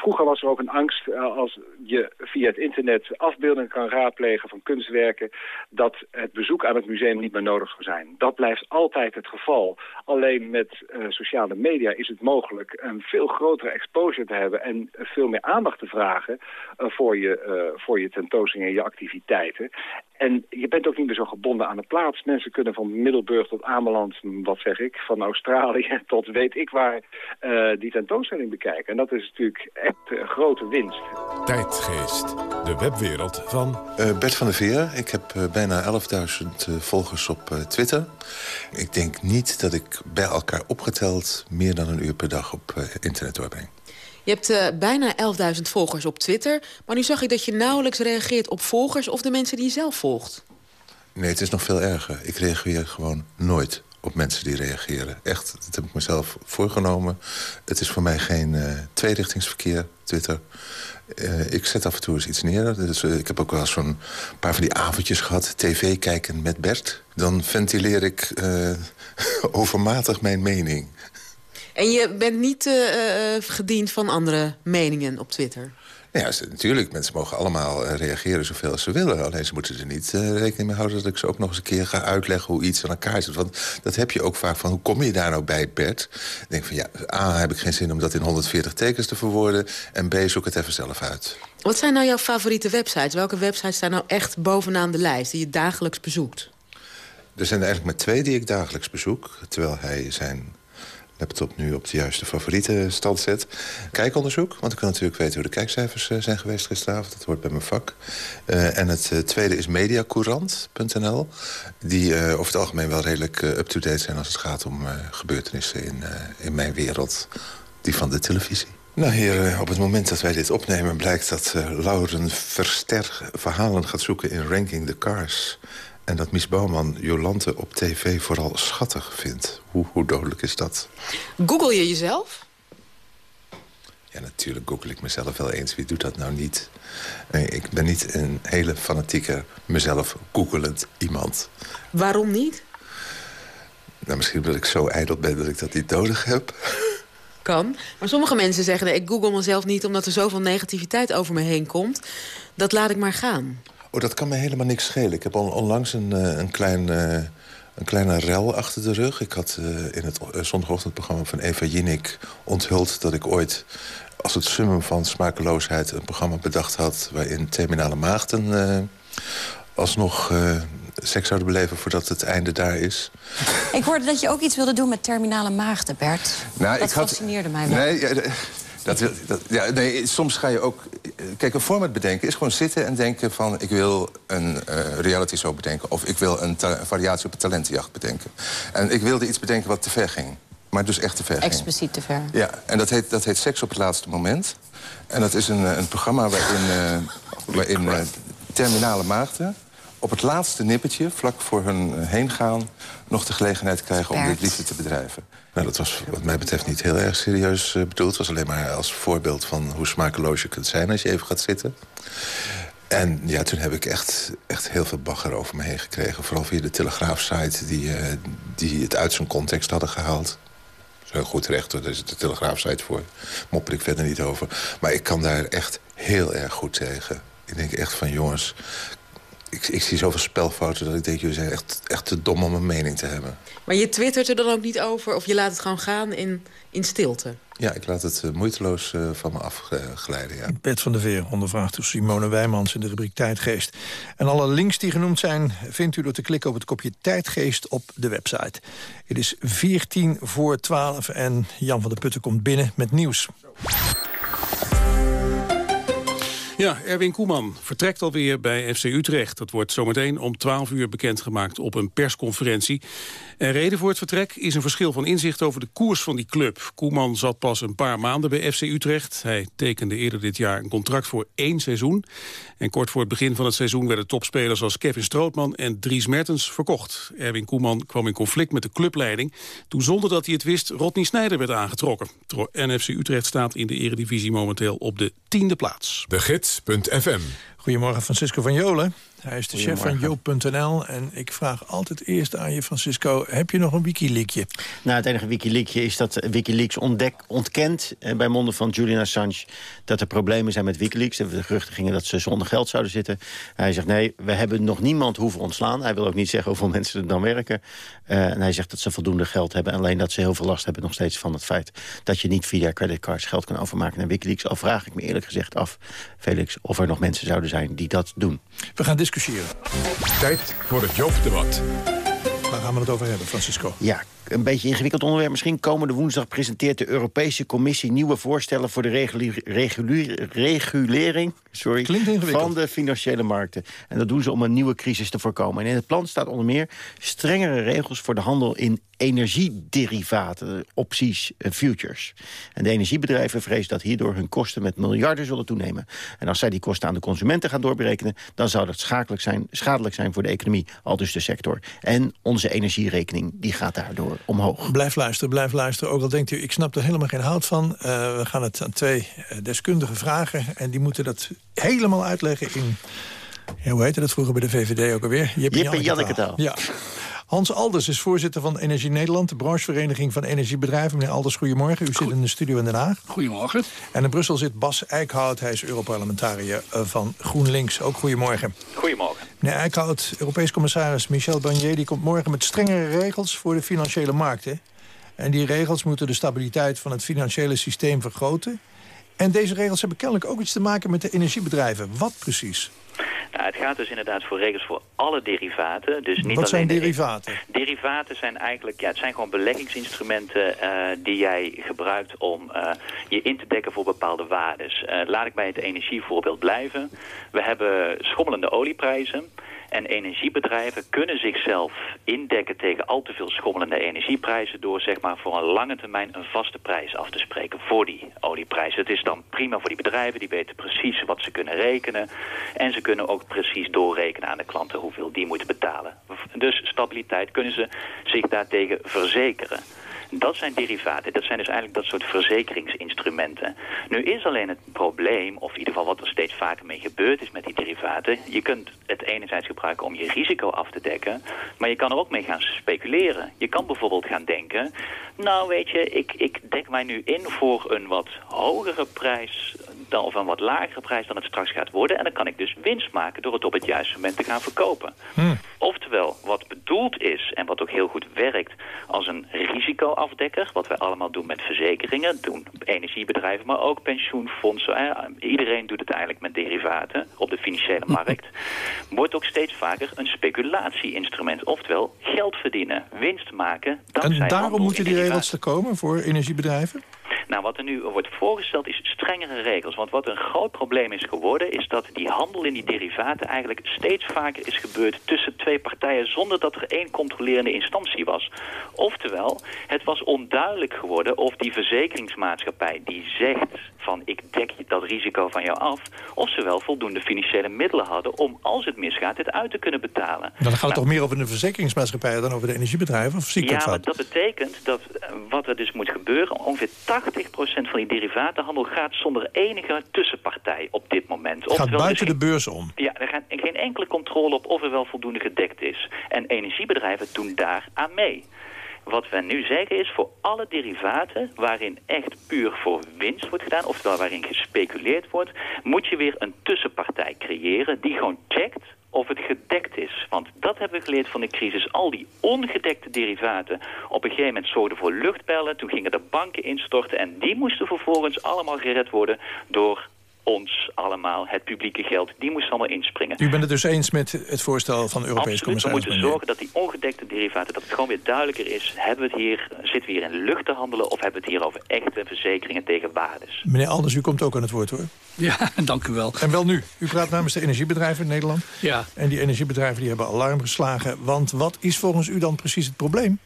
Vroeger was er ook een angst uh, als je via het internet afbeeldingen kan raadplegen van kunstwerken... dat het bezoek aan het museum niet meer nodig zou zijn. Dat blijft altijd het geval. Alleen met uh, sociale media is het mogelijk een veel grotere exposure te hebben... en veel meer aandacht te vragen uh, voor, je, voor je tentoonstelling en je activiteiten. En je bent ook niet meer zo gebonden aan de plaats. Mensen kunnen van Middelburg tot Ameland, wat zeg ik, van Australië tot weet ik waar, uh, die tentoonstelling bekijken. En dat is natuurlijk echt een grote winst. Tijdgeest, de webwereld van... Uh, Bert van der Veer, ik heb uh, bijna 11.000 volgers op Twitter. Ik denk niet dat ik bij elkaar opgeteld meer dan een uur per dag op internet doorbreng. Je hebt uh, bijna 11.000 volgers op Twitter. Maar nu zag ik dat je nauwelijks reageert op volgers... of de mensen die je zelf volgt. Nee, het is nog veel erger. Ik reageer gewoon nooit op mensen die reageren. Echt, dat heb ik mezelf voorgenomen. Het is voor mij geen uh, tweerichtingsverkeer, Twitter. Uh, ik zet af en toe eens iets neer. Ik heb ook wel zo'n paar van die avondjes gehad. TV kijken met Bert. Dan ventileer ik overmatig mijn mening. En je bent niet uh, gediend van andere meningen op Twitter? Ja, natuurlijk. Mensen mogen allemaal reageren zoveel als ze willen. Alleen ze moeten er niet uh, rekening mee houden... dat ik ze ook nog eens een keer ga uitleggen hoe iets aan elkaar zit. Want dat heb je ook vaak van, hoe kom je daar nou bij, Bert? Ik denk van, ja, A, heb ik geen zin om dat in 140 tekens te verwoorden... en B, zoek het even zelf uit. Wat zijn nou jouw favoriete websites? Welke websites staan nou echt bovenaan de lijst... die je dagelijks bezoekt? Er zijn er eigenlijk maar twee die ik dagelijks bezoek... terwijl hij zijn laptop nu op de juiste favoriete stand zet. Kijkonderzoek, want ik wil natuurlijk weten hoe de kijkcijfers zijn geweest gisteravond. Dat hoort bij mijn vak. Uh, en het uh, tweede is mediacourant.nl. Die over het algemeen wel redelijk up-to-date zijn als het gaat om gebeurtenissen in, in mijn wereld. Die van de televisie. Nou, hier, op het moment dat wij dit opnemen... blijkt dat Lauren Verster verhalen gaat zoeken in Ranking the Cars... En dat Mies Bouwman Jolante op tv vooral schattig vindt. Hoe, hoe dodelijk is dat? Google je jezelf? Ja, natuurlijk google ik mezelf wel eens. Wie doet dat nou niet? Nee, ik ben niet een hele fanatieke, mezelf googelend iemand. Waarom niet? Nou, misschien omdat ik zo ijdel ben dat ik dat niet nodig heb. Kan. Maar sommige mensen zeggen... ik google mezelf niet omdat er zoveel negativiteit over me heen komt. Dat laat ik maar gaan. Oh, dat kan me helemaal niks schelen. Ik heb on onlangs een, uh, een, klein, uh, een kleine rel achter de rug. Ik had uh, in het zondagochtendprogramma van Eva Jinnik onthuld... dat ik ooit als het summum van smakeloosheid een programma bedacht had... waarin terminale maagden alsnog seks zouden beleven voordat het einde daar is. Ik hoorde dat je ook iets wilde doen met terminale maagden, Bert. Nou, dat ik fascineerde had... mij wel. Nee, ja, dat, dat, ja, nee, soms ga je ook... Kijk, een format bedenken is gewoon zitten en denken van... ik wil een uh, reality show bedenken... of ik wil een variatie op een talentenjacht bedenken. En ik wilde iets bedenken wat te ver ging. Maar dus echt te ver ging. Expliciet te ver. Ja, en dat heet, dat heet Seks op het laatste moment. En dat is een, een programma waarin, uh, waarin uh, terminale maagden op het laatste nippertje, vlak voor hun heen gaan... nog de gelegenheid krijgen om dit liefde te bedrijven. Nou, dat was wat mij betreft niet heel erg serieus uh, bedoeld. Het was alleen maar als voorbeeld van hoe smakeloos je kunt zijn... als je even gaat zitten. En ja, toen heb ik echt, echt heel veel bagger over me heen gekregen. Vooral via de Telegraaf-site die, uh, die het uit zijn context hadden gehaald. Heel goed recht, daar is de Telegraaf-site voor. Mopper ik verder niet over. Maar ik kan daar echt heel erg goed tegen. Ik denk echt van, jongens, ik, ik, zie zoveel spelfouten dat ik denk... jullie zijn echt, echt te dom om een mening te hebben. Maar je twittert er dan ook niet over? Of je laat het gewoon gaan in, in stilte? Ja, ik laat het uh, moeiteloos uh, van me afglijden, ja. Bert van der Veer ondervraagt door Simone Wijmans in de rubriek Tijdgeest. En alle links die genoemd zijn vindt u door te klikken op het kopje Tijdgeest op de website. Het is 14 voor 12 en Jan van der Putten komt binnen met nieuws. Ja, Erwin Koeman vertrekt alweer bij FC Utrecht. Dat wordt zometeen om 12 uur bekendgemaakt op een persconferentie. En reden voor het vertrek is een verschil van inzicht over de koers van die club. Koeman zat pas een paar maanden bij FC Utrecht. Hij tekende eerder dit jaar een contract voor één seizoen. En kort voor het begin van het seizoen werden topspelers als Kevin Strootman en Dries Mertens verkocht. Erwin Koeman kwam in conflict met de clubleiding... toen zonder dat hij het wist Rodney Snijder werd aangetrokken. NFC Utrecht staat in de eredivisie momenteel op de tiende plaats. De Gids.fm Goedemorgen Francisco van Jolen. Hij is de chef van Joop.nl. En ik vraag altijd eerst aan je, Francisco... heb je nog een Wikileakje? Nou, het enige Wikileakje is dat Wikileaks ontdek, ontkent... Eh, bij monden van Julian Assange dat er problemen zijn met Wikileaks. De geruchten gingen dat ze zonder geld zouden zitten. Hij zegt, nee, we hebben nog niemand hoeven ontslaan. Hij wil ook niet zeggen hoeveel mensen er dan werken. Uh, en hij zegt dat ze voldoende geld hebben. Alleen dat ze heel veel last hebben nog steeds van het feit... dat je niet via creditcards geld kan overmaken naar Wikileaks. Al vraag ik me eerlijk gezegd af, Felix... of er nog mensen zouden zijn die dat doen. We gaan discussiëren. Tijd voor het Joop-debat. Waar gaan we het over hebben, Francisco? Ja, een beetje ingewikkeld onderwerp. Misschien komende woensdag presenteert de Europese Commissie... nieuwe voorstellen voor de regulering sorry, van de financiële markten. En dat doen ze om een nieuwe crisis te voorkomen. En in het plan staat onder meer strengere regels... voor de handel in energiederivaten, opties, uh, futures. En de energiebedrijven vrezen dat hierdoor hun kosten met miljarden zullen toenemen. En als zij die kosten aan de consumenten gaan doorberekenen... dan zou dat schadelijk zijn, schadelijk zijn voor de economie, al dus de sector. En onze energierekening die gaat daardoor omhoog. Blijf luisteren, blijf luisteren. Ook al denkt u, ik snap er helemaal geen hout van. Uh, we gaan het aan twee uh, deskundigen vragen. En die moeten dat helemaal uitleggen in... Ja, hoe heette dat vroeger bij de VVD ook alweer? Jip en Janneke taal. Ja. Hans Alders is voorzitter van Energie Nederland... de branchevereniging van energiebedrijven. Meneer Alders, goedemorgen. U zit in de studio in Den Haag. Goedemorgen. En in Brussel zit Bas Eickhout. Hij is Europarlementariër eh, van GroenLinks. Ook goedemorgen. Goedemorgen. Meneer Eickhout, Europees commissaris Michel Barnier... die komt morgen met strengere regels voor de financiële markten. En die regels moeten de stabiliteit van het financiële systeem vergroten. En deze regels hebben kennelijk ook iets te maken met de energiebedrijven. Wat precies? Nou, het gaat dus inderdaad voor regels voor alle derivaten. Dus niet Wat zijn derivaten? derivaten zijn eigenlijk ja, het zijn gewoon beleggingsinstrumenten uh, die jij gebruikt om uh, je in te dekken voor bepaalde waardes. Uh, laat ik bij het energievoorbeeld blijven. We hebben schommelende olieprijzen. En energiebedrijven kunnen zichzelf indekken tegen al te veel schommelende energieprijzen... door zeg maar, voor een lange termijn een vaste prijs af te spreken voor die olieprijzen. Het is dan prima voor die bedrijven, die weten precies wat ze kunnen rekenen. En ze kunnen ook precies doorrekenen aan de klanten hoeveel die moeten betalen. Dus stabiliteit kunnen ze zich daartegen verzekeren. Dat zijn derivaten. Dat zijn dus eigenlijk dat soort verzekeringsinstrumenten. Nu is alleen het probleem, of in ieder geval wat er steeds vaker mee gebeurd is met die derivaten. Je kunt het enerzijds gebruiken om je risico af te dekken. Maar je kan er ook mee gaan speculeren. Je kan bijvoorbeeld gaan denken, nou weet je, ik, ik dek mij nu in voor een wat hogere prijs dan, of een wat lagere prijs dan het straks gaat worden. En dan kan ik dus winst maken door het op het juiste moment te gaan verkopen. Hmm. Oftewel, wat bedoeld is en wat ook heel goed werkt als een risicoafdekker... wat wij allemaal doen met verzekeringen, doen energiebedrijven... maar ook pensioenfondsen. Iedereen doet het eigenlijk met derivaten op de financiële markt. Wordt ook steeds vaker een speculatieinstrument. Oftewel, geld verdienen, winst maken. En daarom moeten die regels er komen voor energiebedrijven? Nou, wat er nu wordt voorgesteld is strengere regels. Want wat een groot probleem is geworden... is dat die handel in die derivaten eigenlijk steeds vaker is gebeurd... tussen twee partijen zonder dat er één controlerende instantie was. Oftewel, het was onduidelijk geworden of die verzekeringsmaatschappij die zegt van ik dek dat risico van jou af... of ze wel voldoende financiële middelen hadden om als het misgaat het uit te kunnen betalen. Dan gaat het nou, toch meer over de verzekeringsmaatschappij dan over de energiebedrijven? Of zie ik ja, dat maar dat betekent dat eh, wat er dus moet gebeuren... ongeveer 80% van die derivatenhandel gaat zonder enige tussenpartij op dit moment. Het gaat buiten dus de beurs om? Ja, er gaat geen enkele controle op of er wel voldoende gedekt is. En energiebedrijven doen daar aan mee. Wat we nu zeggen is voor alle derivaten waarin echt puur voor winst wordt gedaan, oftewel waarin gespeculeerd wordt, moet je weer een tussenpartij creëren die gewoon checkt of het gedekt is. Want dat hebben we geleerd van de crisis. Al die ongedekte derivaten op een gegeven moment zorgden voor luchtbellen. Toen gingen de banken instorten en die moesten vervolgens allemaal gered worden door ons allemaal, het publieke geld. Die moest allemaal inspringen. U bent het dus eens met het voorstel van de Europese commissaris? we moeten zorgen dat die ongedekte derivaten, dat het gewoon weer duidelijker is. Hebben we het hier, zitten we hier in lucht te handelen of hebben we het hier over echte verzekeringen tegen waardes? Meneer Alders, u komt ook aan het woord hoor. Ja, dank u wel. En wel nu. U praat namens de energiebedrijven in Nederland. Ja. En die energiebedrijven die hebben alarm geslagen. Want wat is volgens u dan precies het probleem?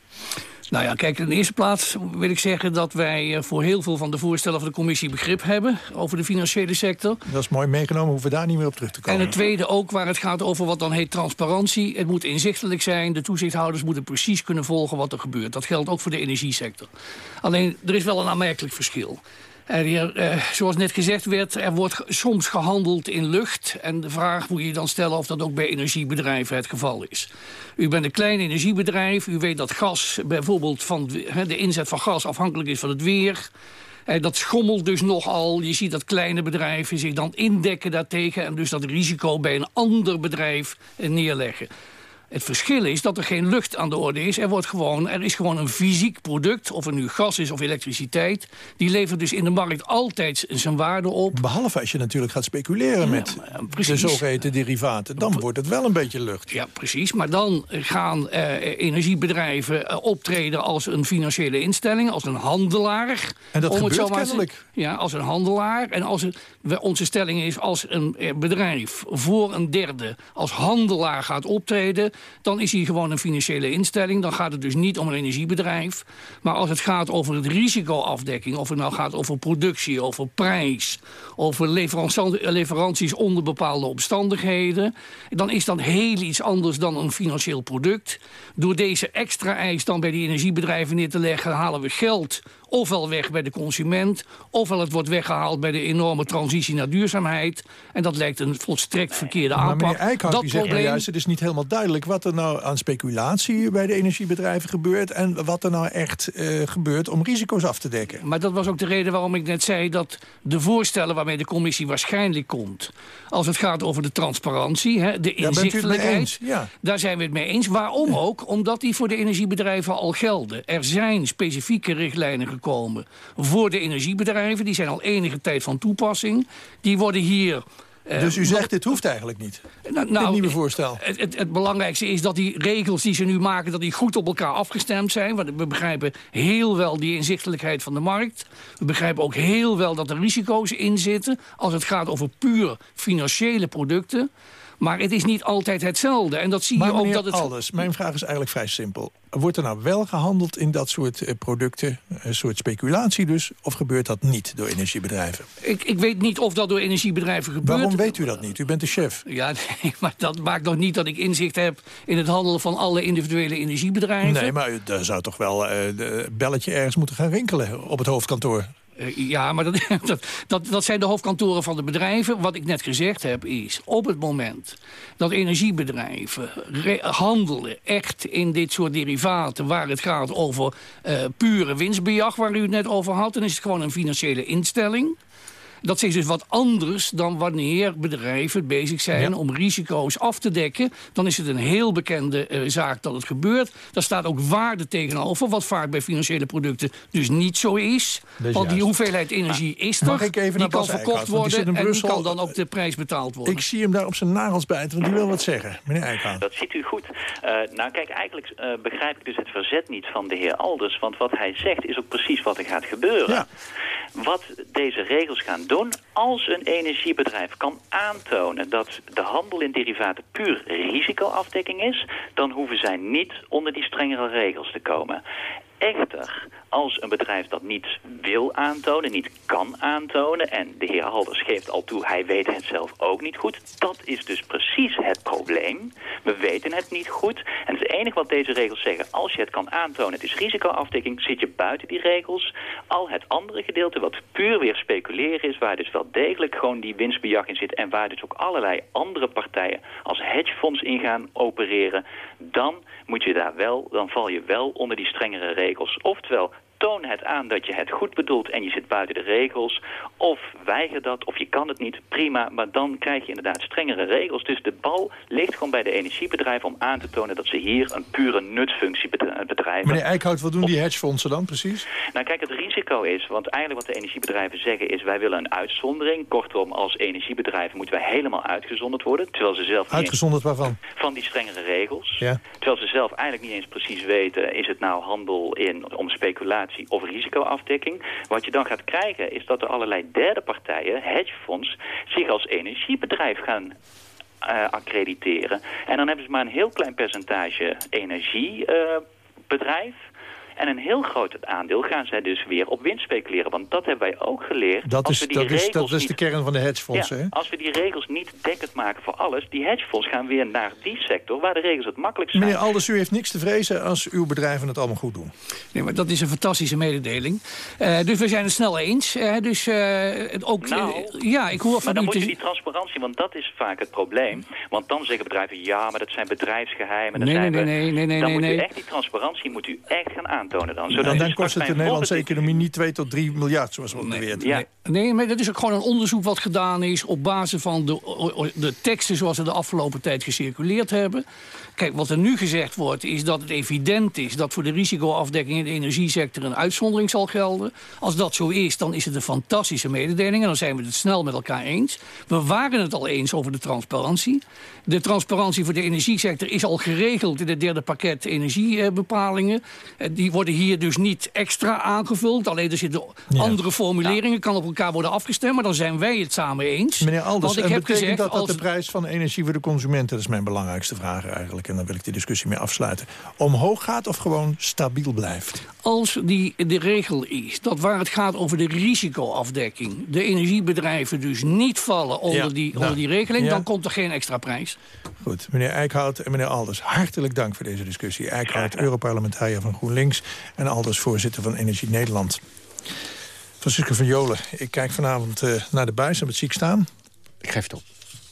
Nou ja, kijk, in de eerste plaats wil ik zeggen dat wij eh, voor heel veel van de voorstellen van de commissie begrip hebben over de financiële sector. Dat is mooi meegenomen, hoeven we daar niet meer op terug te komen. En het tweede ook waar het gaat over wat dan heet transparantie. Het moet inzichtelijk zijn, de toezichthouders moeten precies kunnen volgen wat er gebeurt. Dat geldt ook voor de energiesector. Alleen, er is wel een aanmerkelijk verschil. Er, hier, eh, zoals net gezegd werd, er wordt soms gehandeld in lucht. En de vraag moet je dan stellen of dat ook bij energiebedrijven het geval is. U bent een klein energiebedrijf. U weet dat gas, bijvoorbeeld van de, inzet van gas afhankelijk is van het weer. Eh, dat schommelt dus nogal. Je ziet dat kleine bedrijven zich dan indekken daartegen... en dus dat risico bij een ander bedrijf eh, neerleggen. Het verschil is dat er geen lucht aan de orde is. Er, wordt gewoon, er is gewoon een fysiek product, of het nu gas is of elektriciteit. Die levert dus in de markt altijd zijn waarde op. Behalve als je natuurlijk gaat speculeren met de zogeheten derivaten. Dan wordt het wel een beetje lucht. Ja, precies. Maar dan gaan eh, energiebedrijven eh, optreden als een financiële instelling, als een handelaar. En dat om gebeurt kennelijk. Ja, als een handelaar. En als het, onze stelling is als een eh, bedrijf voor een derde als handelaar gaat optreden dan is hij gewoon een financiële instelling. Dan gaat het dus niet om een energiebedrijf. Maar als het gaat over het risicoafdekking... of het nou gaat over productie, over prijs... over leveranties onder bepaalde omstandigheden... dan is dat heel iets anders dan een financieel product. Door deze extra eis dan bij die energiebedrijven neer te leggen... halen we geld ofwel weg bij de consument... ofwel het wordt weggehaald bij de enorme transitie naar duurzaamheid. En dat lijkt een volstrekt verkeerde aanpak. Maar meneer Eickhout, dat nou juist... het is niet helemaal duidelijk wat er nou aan speculatie... bij de energiebedrijven gebeurt... en wat er nou echt uh, gebeurt om risico's af te dekken. Maar dat was ook de reden waarom ik net zei... dat de voorstellen waarmee de commissie waarschijnlijk komt... als het gaat over de transparantie, hè, de inzichtelijkheid... Ja. daar zijn we het mee eens. Waarom ook? Omdat die voor de energiebedrijven al gelden. Er zijn specifieke richtlijnen gekomen voor de energiebedrijven. Die zijn al enige tijd van toepassing. Die worden hier... Uh, dus u zegt, dit hoeft eigenlijk niet, nou, dit nieuwe voorstel? Het, het, het, belangrijkste is dat die regels die ze nu maken... dat die goed op elkaar afgestemd zijn. Want we begrijpen heel wel die inzichtelijkheid van de markt. We begrijpen ook heel wel dat er risico's in zitten... als het gaat over puur financiële producten. Maar het is niet altijd hetzelfde. En dat zie maar je ook dat het... Alders, mijn vraag is eigenlijk vrij simpel. Wordt er nou wel gehandeld in dat soort eh, producten, een soort speculatie dus... of gebeurt dat niet door energiebedrijven? Ik, ik weet niet of dat door energiebedrijven gebeurt. Waarom weet u dat niet? U bent de chef. Ja, nee, maar dat maakt nog niet dat ik inzicht heb... in het handelen van alle individuele energiebedrijven. Nee, maar er zou toch wel een uh, belletje ergens moeten gaan rinkelen op het hoofdkantoor? Uh, ja, maar dat, dat, dat, zijn de hoofdkantoren van de bedrijven. Wat ik net gezegd heb is, op het moment dat energiebedrijven handelen echt in dit soort derivaten... waar het gaat over uh, pure winstbejag, waar u het net over had... dan is het gewoon een financiële instelling. Dat is dus wat anders dan wanneer bedrijven bezig zijn om risico's af te dekken. Dan is het een heel bekende uh, zaak dat het gebeurt. Daar staat ook waarde tegenover, wat vaak bij financiële producten dus niet zo is. Want die hoeveelheid energie is er, Mag ik even die kan verkocht worden en die kan dan ook de prijs betaald worden. Ik zie hem daar op zijn nagels bijten, want die wil wat zeggen. Meneer Eickhout. Dat ziet u goed. Uh, nou kijk, eigenlijk uh, begrijp ik dus het verzet niet van de heer Alders. Want wat hij zegt is ook precies wat er gaat gebeuren. Ja. Wat deze regels gaan doen, als een energiebedrijf kan aantonen dat de handel in derivaten puur risicoafdekking is, dan hoeven zij niet onder die strengere regels te komen. Echter, als een bedrijf dat niet wil aantonen, niet kan aantonen... en de heer Halders geeft al toe, hij weet het zelf ook niet goed... dat is dus precies het probleem. We weten het niet goed. En het enige wat deze regels zeggen... als je het kan aantonen, het is risicoafdekking... zit je buiten die regels. Al het andere gedeelte, wat puur weer speculeren is... waar dus wel degelijk gewoon die winstbejag in zit... en waar dus ook allerlei andere partijen als hedgefonds in gaan opereren... dan moet je daar wel, dan val je wel onder die strengere regels. Oftewel toon het aan dat je het goed bedoelt en je zit buiten de regels. Of weiger dat, of je kan het niet, prima. Maar dan krijg je inderdaad strengere regels. Dus de bal ligt gewoon bij de energiebedrijven om aan te tonen dat ze hier een pure nutsfunctie bedrijven. Meneer Eickhout, wat doen die hedgefondsen dan precies? Nou kijk, het risico is, want eigenlijk wat de energiebedrijven zeggen is... wij willen een uitzondering. Kortom, als energiebedrijven moeten wij helemaal uitgezonderd worden. Terwijl ze zelf uitgezonderd waarvan? Van die strengere regels. Ja. Terwijl ze zelf eigenlijk niet eens precies weten... is het nou handel in om speculatie of risicoafdekking. Wat je dan gaat krijgen is dat er allerlei derde partijen, hedgefonds... zich als energiebedrijf gaan uh, accrediteren. En dan hebben ze maar een heel klein percentage energiebedrijf... En een heel groot aandeel gaan zij dus weer op winst speculeren. Want dat hebben wij ook geleerd. Dat, is, dat, is, dat is de kern van de hedgefondsen. Ja, als we die regels niet dekkend maken voor alles... die hedgefonds gaan weer naar die sector waar de regels het makkelijkst zijn. Meneer Alders, u heeft niks te vrezen als uw bedrijven het allemaal goed doen. Nee, maar dat is een fantastische mededeling. Uh, dus we zijn het snel eens. Uh, dus uh, ook... Nou, ja, ik hoor van maar dan moet je die transparantie, want dat is vaak het probleem. Want dan zeggen bedrijven, ja, maar dat zijn bedrijfsgeheimen. Nee, nee, nee, nee, nee, nee, Dan moet nee. u echt die transparantie moet u echt gaan aantonen dan. Zodat en dan kost het de Nederlandse economie niet 2 tot 3 miljard, zoals we nee, weten. Ja. Nee, maar dat is ook gewoon een onderzoek wat gedaan is... op basis van de, de teksten zoals ze de afgelopen tijd gecirculeerd hebben. Kijk, wat er nu gezegd wordt, is dat het evident is... dat voor de risicoafdekking in de energiesector een uitzondering zal gelden. Als dat zo is, dan is het een fantastische mededeling... en dan zijn we het snel met elkaar eens. We waren het al eens over de transparantie. De transparantie voor de energiesector is al geregeld... in het derde pakket energiebepalingen. Die worden hier dus niet extra aangevuld. Alleen er zitten andere formuleringen, kan op elkaar worden afgestemd. Maar dan zijn wij het samen eens. Meneer Alders, ik heb gezegd, dat dat de prijs van energie voor de consumenten... dat is mijn belangrijkste vraag eigenlijk, en dan wil ik de discussie mee afsluiten... omhoog gaat of gewoon stabiel blijft? Als die de regel is dat waar het gaat over de risicoafdekking... de energiebedrijven dus niet vallen onder, die, onder die regeling... dan komt er geen extra prijs. Goed, meneer Eickhout en meneer Alders, hartelijk dank voor deze discussie. Eickhout, Europarlementariër van GroenLinks... en Alders, voorzitter van Energie Nederland. Francisco van Jolen, ik kijk vanavond uh, naar de buis en wat zie ik staan? Ik geef het op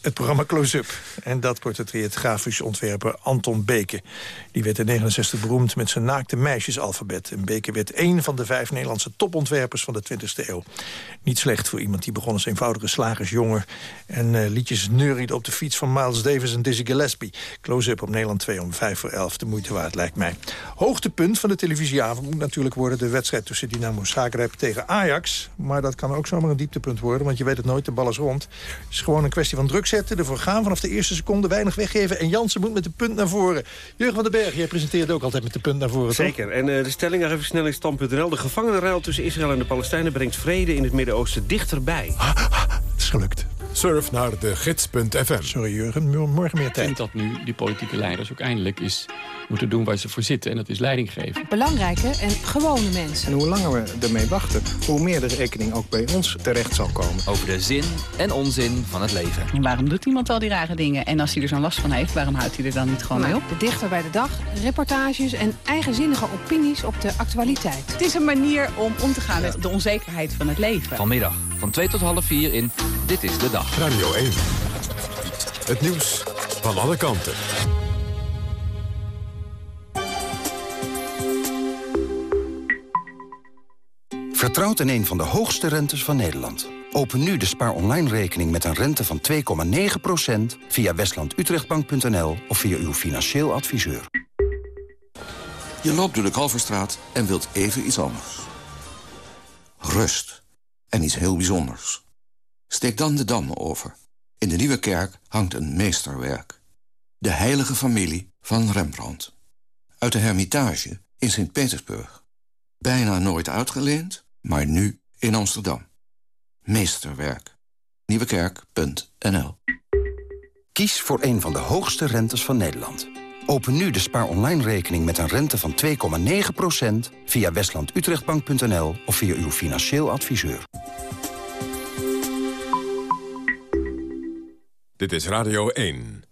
het programma Close-Up. En dat portretteert grafisch ontwerper Anton Beke. Die werd in 69 beroemd met zijn naakte meisjesalfabet. En Beke werd één van de vijf Nederlandse topontwerpers van de 20e eeuw. Niet slecht voor iemand die begon als eenvoudige slagersjonger... en uh, liedjes neuriede op de fiets van Miles Davis en Dizzy Gillespie. Close-Up op Nederland 2 om 5 voor 11. De moeite waard, lijkt mij. Hoogtepunt van de televisieavond moet natuurlijk worden... de wedstrijd tussen Dynamo Zagreb tegen Ajax. Maar dat kan ook zomaar een dieptepunt worden, want je weet het nooit, de bal is rond. Het is gewoon een kwestie van drugs zetten, ervoor gaan vanaf de eerste seconde, weinig weggeven. En Jansen moet met de punt naar voren. Jurgen van den Berg, jij presenteert ook altijd met de punt naar voren, Zeker. En uh, de stelling, even snel in stand.nl. De gevangenenruil tussen Israël en de Palestijnen brengt vrede in het Midden-Oosten dichterbij. Het is gelukt. Surf naar de gids.fm. Sorry Jurgen, morgen meer tijd. Ik vind dat nu die politieke leiders ook eindelijk is moeten doen waar ze voor zitten. En dat is leiding geven. Belangrijke en gewone mensen. En hoe langer we ermee wachten, hoe meer de rekening ook bij ons terecht zal komen. Over de zin en onzin van het leven. En waarom doet iemand al die rare dingen? En als hij er zo'n last van heeft, waarom houdt hij er dan niet gewoon mee op? De dichter bij de dag, reportages en eigenzinnige opinies op de actualiteit. Het is een manier om om te gaan met de onzekerheid van het leven. Vanmiddag van 2 tot half 4 in Dit is de Dag. Radio 1. Het nieuws van alle kanten. Vertrouwt in een van de hoogste rentes van Nederland. Open nu de spaar online rekening met een rente van 2,9% via westlandutrechtbank.nl of via uw financieel adviseur. Je loopt door de Kalverstraat en wilt even iets anders. Rust. En iets heel bijzonders. Steek dan de Dam over. In de Nieuwe Kerk hangt een meesterwerk. De heilige familie van Rembrandt. Uit de Hermitage in Sint-Petersburg. Bijna nooit uitgeleend, maar nu in Amsterdam. Meesterwerk. Nieuwekerk.nl Kies voor een van de hoogste rentes van Nederland. Open nu de spaar online rekening met een rente van 2,9% via westlandutrechtbank.nl of via uw financieel adviseur. Dit is Radio 1.